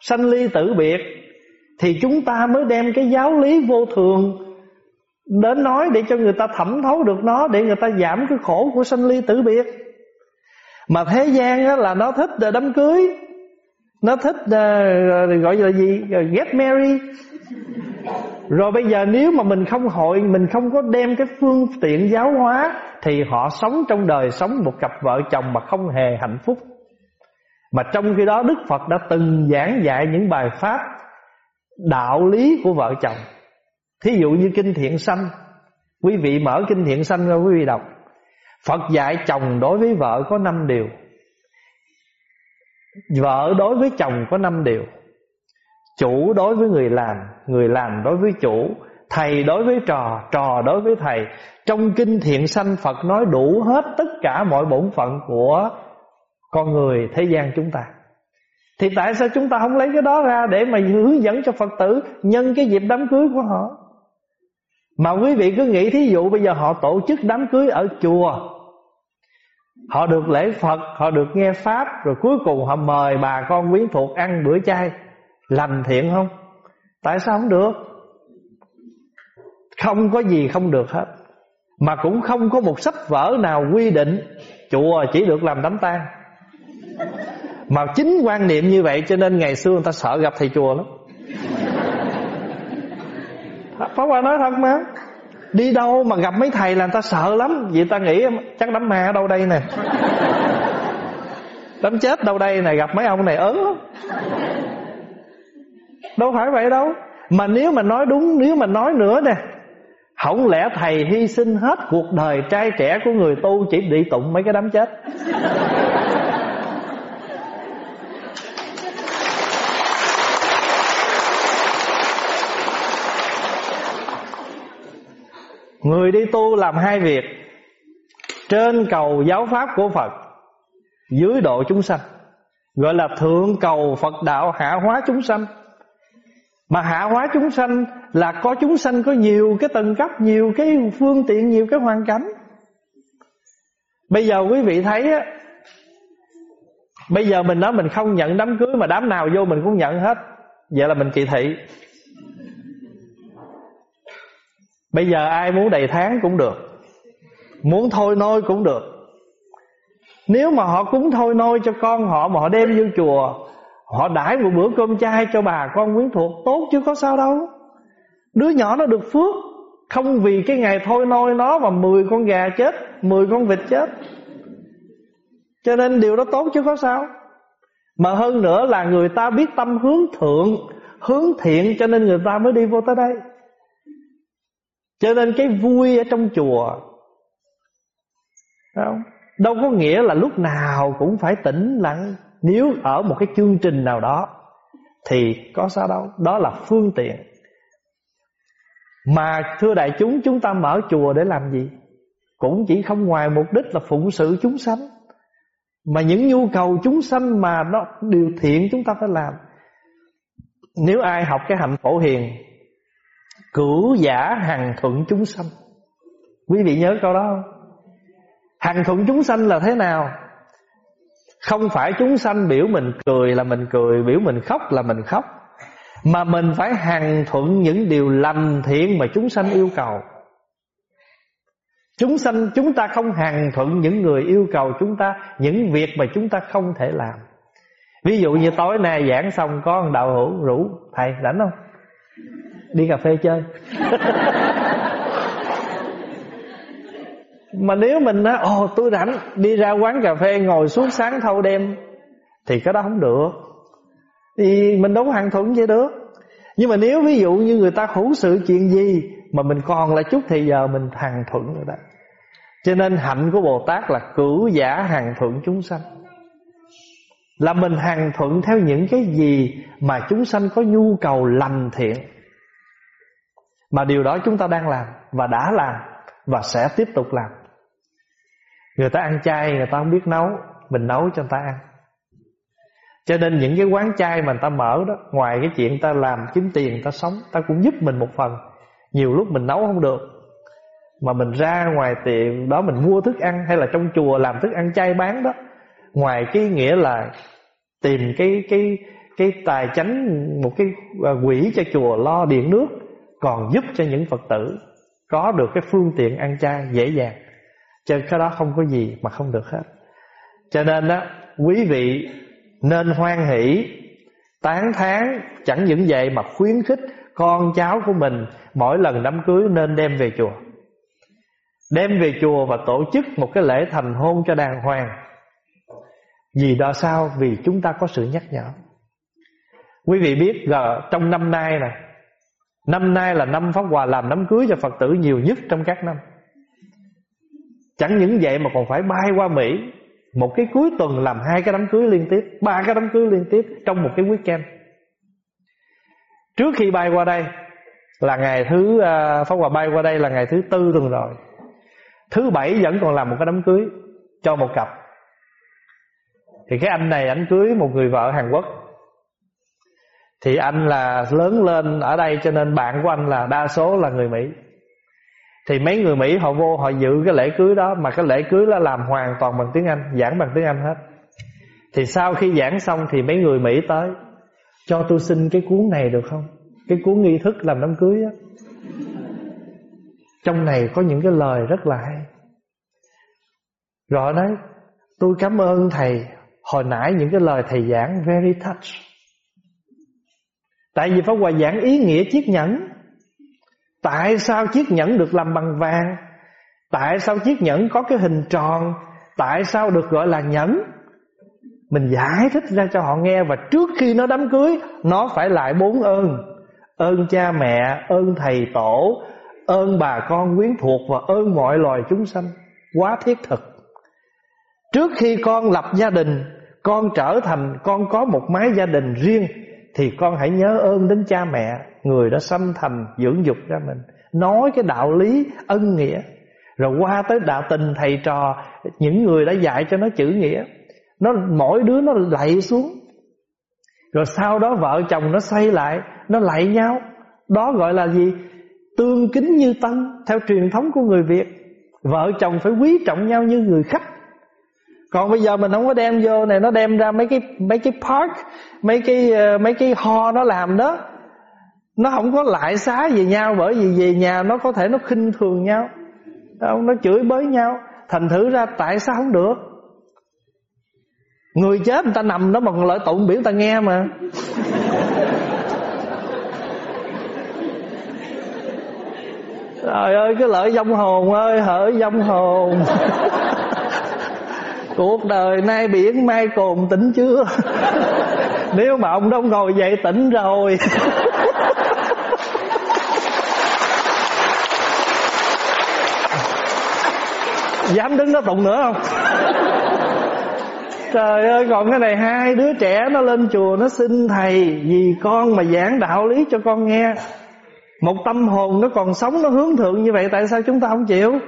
sanh ly tử biệt, Thì chúng ta mới đem cái giáo lý vô thường Đến nói để cho người ta thẩm thấu được nó Để người ta giảm cái khổ của sanh ly tử biệt. Mà thế gian á, là nó thích ờ, đám cưới. Nó thích uh, gọi là gì? Ờ, get married. Rồi bây giờ nếu mà mình không hội Mình không có đem cái phương tiện giáo hóa Thì họ sống trong đời Sống một cặp vợ chồng mà không hề hạnh phúc. Mà trong khi đó Đức Phật đã từng giảng dạy những bài pháp Đạo lý của vợ chồng. Thí dụ như kinh thiện sanh. Quý vị mở kinh thiện sanh ra, quý vị đọc. Phật dạy chồng đối với vợ có năm điều. Vợ đối với chồng có năm điều. Chủ đối với người làm Người làm đối với chủ. Thầy đối với trò Trò đối với thầy. Trong kinh thiện sanh, Phật nói đủ hết Tất cả mọi bổn phận của Con người, thế gian chúng ta. Thì tại sao chúng ta không lấy cái đó ra Để mà hướng dẫn cho Phật tử Nhân cái dịp đám cưới của họ? Mà quý vị cứ nghĩ thí dụ bây giờ họ tổ chức đám cưới ở chùa. Họ được lễ Phật, họ được nghe Pháp Rồi cuối cùng họ mời bà con quyến thuộc ăn bữa chay. Lành thiện không? Tại sao không được? Không có gì không được hết. Mà cũng không có một sách vở nào quy định Chùa chỉ được làm đám tang. Mà chính quan niệm như vậy Cho nên ngày xưa người ta sợ gặp thầy chùa lắm. Pháp Hòa nói thật mà. Đi đâu mà gặp mấy thầy là người ta sợ lắm. Vì ta nghĩ chắc đám ma ở đâu đây nè. Đám chết đâu đây nè, Gặp mấy ông này ớn lắm. Đâu phải vậy đâu. Mà nếu mà nói đúng, Nếu mà nói nữa nè, Không lẽ thầy hy sinh hết cuộc đời trai trẻ của người tu Chỉ đi tụng mấy cái đám chết? Người đi tu làm hai việc. Trên cầu giáo pháp của Phật, dưới độ chúng sanh. Gọi là thượng cầu Phật đạo hạ hóa chúng sanh. Mà hạ hóa chúng sanh là có chúng sanh có nhiều cái tầng cấp, nhiều cái phương tiện, nhiều cái hoàn cảnh. Bây giờ quý vị thấy á, bây giờ mình nói mình không nhận đám cưới mà đám nào vô mình cũng nhận hết. Vậy là mình kỳ thị. Bây giờ ai muốn đầy tháng cũng được. Muốn thôi nôi cũng được. Nếu mà họ cúng thôi nôi cho con họ mà họ đem vô chùa, Họ đãi một bữa cơm chay cho bà con quyến thuộc, Tốt chứ có sao đâu. Đứa nhỏ nó được phước, Không vì cái ngày thôi nôi nó Mà 10 con gà chết 10 con vịt chết. Cho nên điều đó tốt chứ có sao. Mà hơn nữa là người ta biết tâm hướng thượng, Hướng thiện cho nên người ta mới đi vô tới đây. Cho nên cái vui ở trong chùa không? Đâu có nghĩa là lúc nào cũng phải tĩnh lặng Nếu ở một cái chương trình nào đó, Thì có sao đâu. Đó là phương tiện. Mà thưa đại chúng Chúng ta mở chùa để làm gì? Cũng chỉ không ngoài mục đích là phụng sự chúng sanh. Mà những nhu cầu chúng sanh Mà nó điều thiện chúng ta phải làm. Nếu ai học cái hạnh phổ hiền Cửu giả hằng thuận chúng sanh. Quý vị nhớ câu đó không? Hằng thuận chúng sanh là thế nào? Không phải chúng sanh biểu mình cười là mình cười, Biểu mình khóc là mình khóc. Mà mình phải hằng thuận những điều lành thiện Mà chúng sanh yêu cầu. Chúng sanh, chúng ta không hằng thuận những người yêu cầu chúng ta, Những việc mà chúng ta không thể làm. Ví dụ như tối nay giảng xong Có một đạo hữu rủ, Thầy rảnh không? Đi cà phê chơi. Mà nếu mình nói, Ồ, tôi rảnh, Đi ra quán cà phê ngồi suốt sáng thâu đêm, Thì cái đó không được. Thì mình đâu có hàng thuận vậy được. Nhưng mà nếu ví dụ như người ta hữu sự chuyện gì Mà mình còn lại chút thì giờ mình hàng thuận rồi đó. Cho nên hạnh của Bồ Tát là cửu giả hàng thuận chúng sanh. Là mình hàng thuận theo những cái gì Mà chúng sanh có nhu cầu lành thiện. Mà điều đó chúng ta đang làm Và đã làm Và sẽ tiếp tục làm. Người ta ăn chay, người ta không biết nấu, Mình nấu cho người ta ăn. Cho nên những cái quán chay mà người ta mở đó, Ngoài cái chuyện ta làm kiếm tiền, người ta sống Ta cũng giúp mình một phần. Nhiều lúc mình nấu không được. Mà mình ra ngoài tiệm đó mình mua thức ăn Hay là trong chùa làm thức ăn chay bán đó, Ngoài cái nghĩa là Tìm cái cái cái tài chánh, Một cái à, quỹ cho chùa lo điện nước còn giúp cho những Phật tử Có được cái phương tiện ăn chay dễ dàng. Cho cái đó không có gì mà không được hết. Cho nên đó Quý vị nên hoan hỷ, Tán thán, Chẳng những vậy mà khuyến khích Con cháu của mình Mỗi lần đám cưới nên đem về chùa. Đem về chùa và tổ chức Một cái lễ thành hôn cho đàng hoàng. Vì đó sao? Vì chúng ta có sự nhắc nhở. Quý vị biết là Trong năm nay nè Năm nay là năm Pháp Hòa làm đám cưới cho Phật tử nhiều nhất trong các năm. Chẳng những vậy mà còn phải bay qua Mỹ. Một cái cuối tuần làm hai cái đám cưới liên tiếp, Ba cái đám cưới liên tiếp Trong một cái weekend. Trước khi bay qua đây Là ngày thứ à, Pháp Hòa bay qua đây là ngày thứ tư tuần rồi. Thứ bảy vẫn còn làm một cái đám cưới Cho một cặp. Thì cái anh này anh cưới một người vợ Hàn Quốc. Thì anh là lớn lên ở đây Cho nên bạn của anh là đa số là người Mỹ. Thì mấy người Mỹ họ vô họ dự cái lễ cưới đó Mà cái lễ cưới là làm hoàn toàn bằng tiếng Anh, Giảng bằng tiếng Anh hết. Thì sau khi giảng xong thì mấy người Mỹ tới, Cho tôi xin cái cuốn này được không? Cái cuốn nghi thức làm đám cưới á. Trong này có những cái lời rất là hay. Rồi nói, Tôi cảm ơn thầy, Hồi nãy những cái lời thầy giảng Very touch Tại vì Pháp Hòa giảng ý nghĩa chiếc nhẫn. Tại sao chiếc nhẫn được làm bằng vàng? Tại sao chiếc nhẫn có cái hình tròn? Tại sao được gọi là nhẫn? Mình giải thích ra cho họ nghe Và trước khi nó đám cưới Nó phải lại bốn ơn. Ơn cha mẹ, ơn thầy tổ Ơn bà con quyến thuộc Và ơn mọi loài chúng sanh. Quá thiết thực. Trước khi con lập gia đình Con trở thành con có một mái gia đình riêng. Thì con hãy nhớ ơn đến cha mẹ, Người đã sanh thành, dưỡng dục ra mình. Nói cái đạo lý ân nghĩa. Rồi qua tới đạo tình thầy trò, Những người đã dạy cho nó chữ nghĩa. Nó, mỗi đứa nó lạy xuống. Rồi sau đó vợ chồng nó xây lại, Nó lạy nhau. Đó gọi là gì? Tương kính như tân, Theo truyền thống của người Việt. Vợ chồng phải quý trọng nhau như người khách còn bây giờ mình không có đem vô này, nó đem ra mấy cái mấy cái park, mấy cái ờ, mấy cái ho nó làm đó. Nó không có lại xá về nhau bởi vì về nhà nó có thể nó khinh thường nhau. Không nó chửi bới nhau. Thành thử ra tại sao không được? Người chết người ta nằm đó mà còn lợi tụng biểu người ta nghe mà. Trời ơi, cái lợi vong hồn ơi, hỡi vong hồn cuộc đời nay biển mai cồn tỉnh chưa? Nếu mà ông đông ngồi dậy tỉnh rồi. Dám đứng đó tụng nữa không? Trời ơi, còn cái này hai đứa trẻ nó lên chùa nó xin thầy vì con mà giảng đạo lý cho con nghe. Một tâm hồn nó còn sống, nó hướng thượng như vậy, tại sao chúng ta không chịu?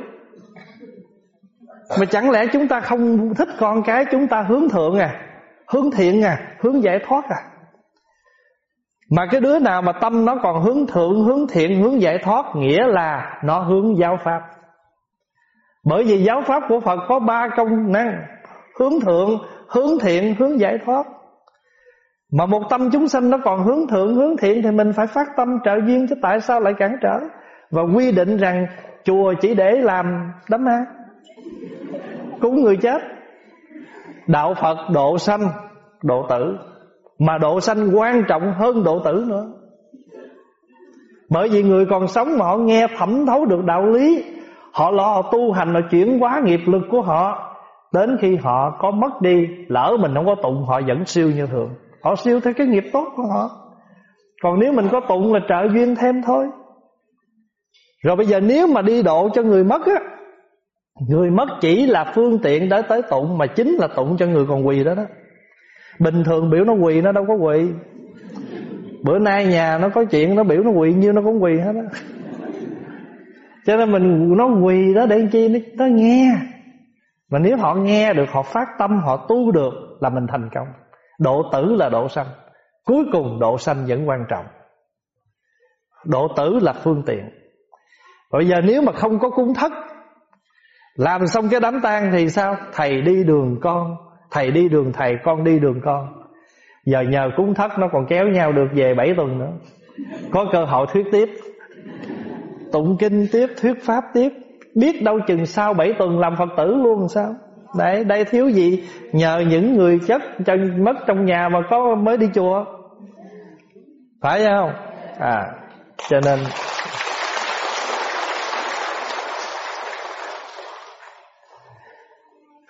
Mà chẳng lẽ chúng ta không thích con cái chúng ta hướng thượng à? Hướng thiện à? Hướng giải thoát à? Mà cái đứa nào mà tâm nó còn hướng thượng Hướng thiện, hướng giải thoát Nghĩa là nó hướng giáo pháp. Bởi vì giáo pháp của Phật có ba công năng. Hướng thượng, hướng thiện, hướng giải thoát. Mà một tâm chúng sanh nó còn hướng thượng, hướng thiện Thì mình phải phát tâm trợ duyên Chứ tại sao lại cản trở? Và quy định rằng chùa chỉ để làm đám ma cúng người chết. Đạo phật độ sanh, độ tử. Mà độ sanh quan trọng hơn độ tử nữa. Bởi vì người còn sống mà họ nghe thẩm thấu được đạo lý, Họ lo họ tu hành họ chuyển hóa nghiệp lực của họ, Đến khi họ có mất đi, Lỡ mình không có tụng, họ vẫn siêu như thường. Họ siêu theo cái nghiệp tốt của họ. Còn nếu mình có tụng là trợ duyên thêm thôi. Rồi bây giờ nếu mà đi độ cho người mất á Người mất chỉ là phương tiện để tới tụng Mà chính là tụng cho người còn quỳ đó đó. Bình thường biểu nó quỳ nó đâu có quỳ. Bữa nay nhà nó có chuyện nó biểu nó quỳ như nó cũng quỳ hết đó Cho nên mình nó quỳ đó để chi? Nó, nó nghe. Mà nếu họ nghe được họ phát tâm họ tu được là mình thành công. Độ tử là độ sanh. Cuối cùng độ sanh vẫn quan trọng. Độ tử là phương tiện. Bây giờ nếu mà không có cúng thất làm xong cái đám tang thì sao? Thầy đi đường con. Thầy đi đường thầy con đi đường con. Giờ nhờ cúng thất nó còn kéo nhau được về 7 tuần nữa. Có cơ hội thuyết tiếp. Tụng kinh tiếp Thuyết pháp tiếp. Biết đâu chừng sau 7 tuần làm Phật tử luôn sao? Đấy, đây thiếu gì? Nhờ những người chất chân mất trong nhà Mà có mới đi chùa. Phải không? À cho nên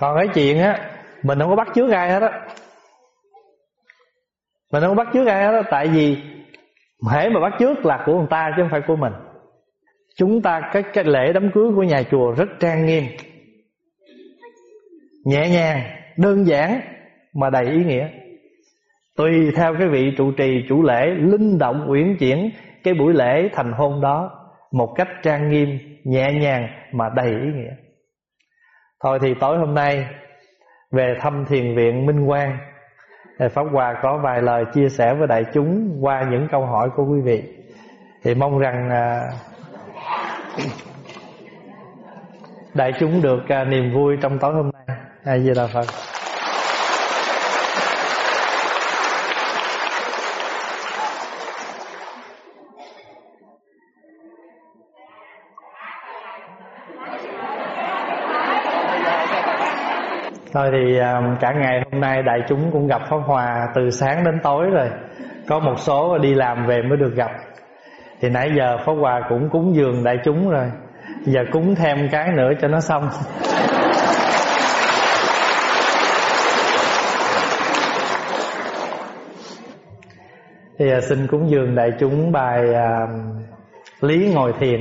còn cái chuyện á, mình không có bắt chước ai hết á. Mình không có bắt chước ai hết á, tại vì hễ mà bắt chước là của người ta chứ không phải của mình. Chúng ta, cái cái lễ đám cưới của nhà chùa rất trang nghiêm. Nhẹ nhàng, đơn giản, mà đầy ý nghĩa. Tùy theo cái vị trụ trì, chủ lễ linh động uyển chuyển cái buổi lễ thành hôn đó một cách trang nghiêm, nhẹ nhàng mà đầy ý nghĩa. Thôi thì tối hôm nay, Về thăm thiền viện Minh Quang Pháp Hòa có vài lời chia sẻ với đại chúng Qua những câu hỏi của quý vị. Thì mong rằng à, Đại chúng được à, niềm vui trong tối hôm nay. A Di Đà Phật. Thôi thì à, cả ngày hôm nay đại chúng cũng gặp Pháp Hòa từ sáng đến tối rồi. Có một số đi làm về mới được gặp. Thì nãy giờ Pháp Hòa cũng cúng dường đại chúng rồi. Giờ cúng thêm cái nữa cho nó xong. Thì à, xin cúng dường đại chúng bài uh, Lý Ngồi Thiền.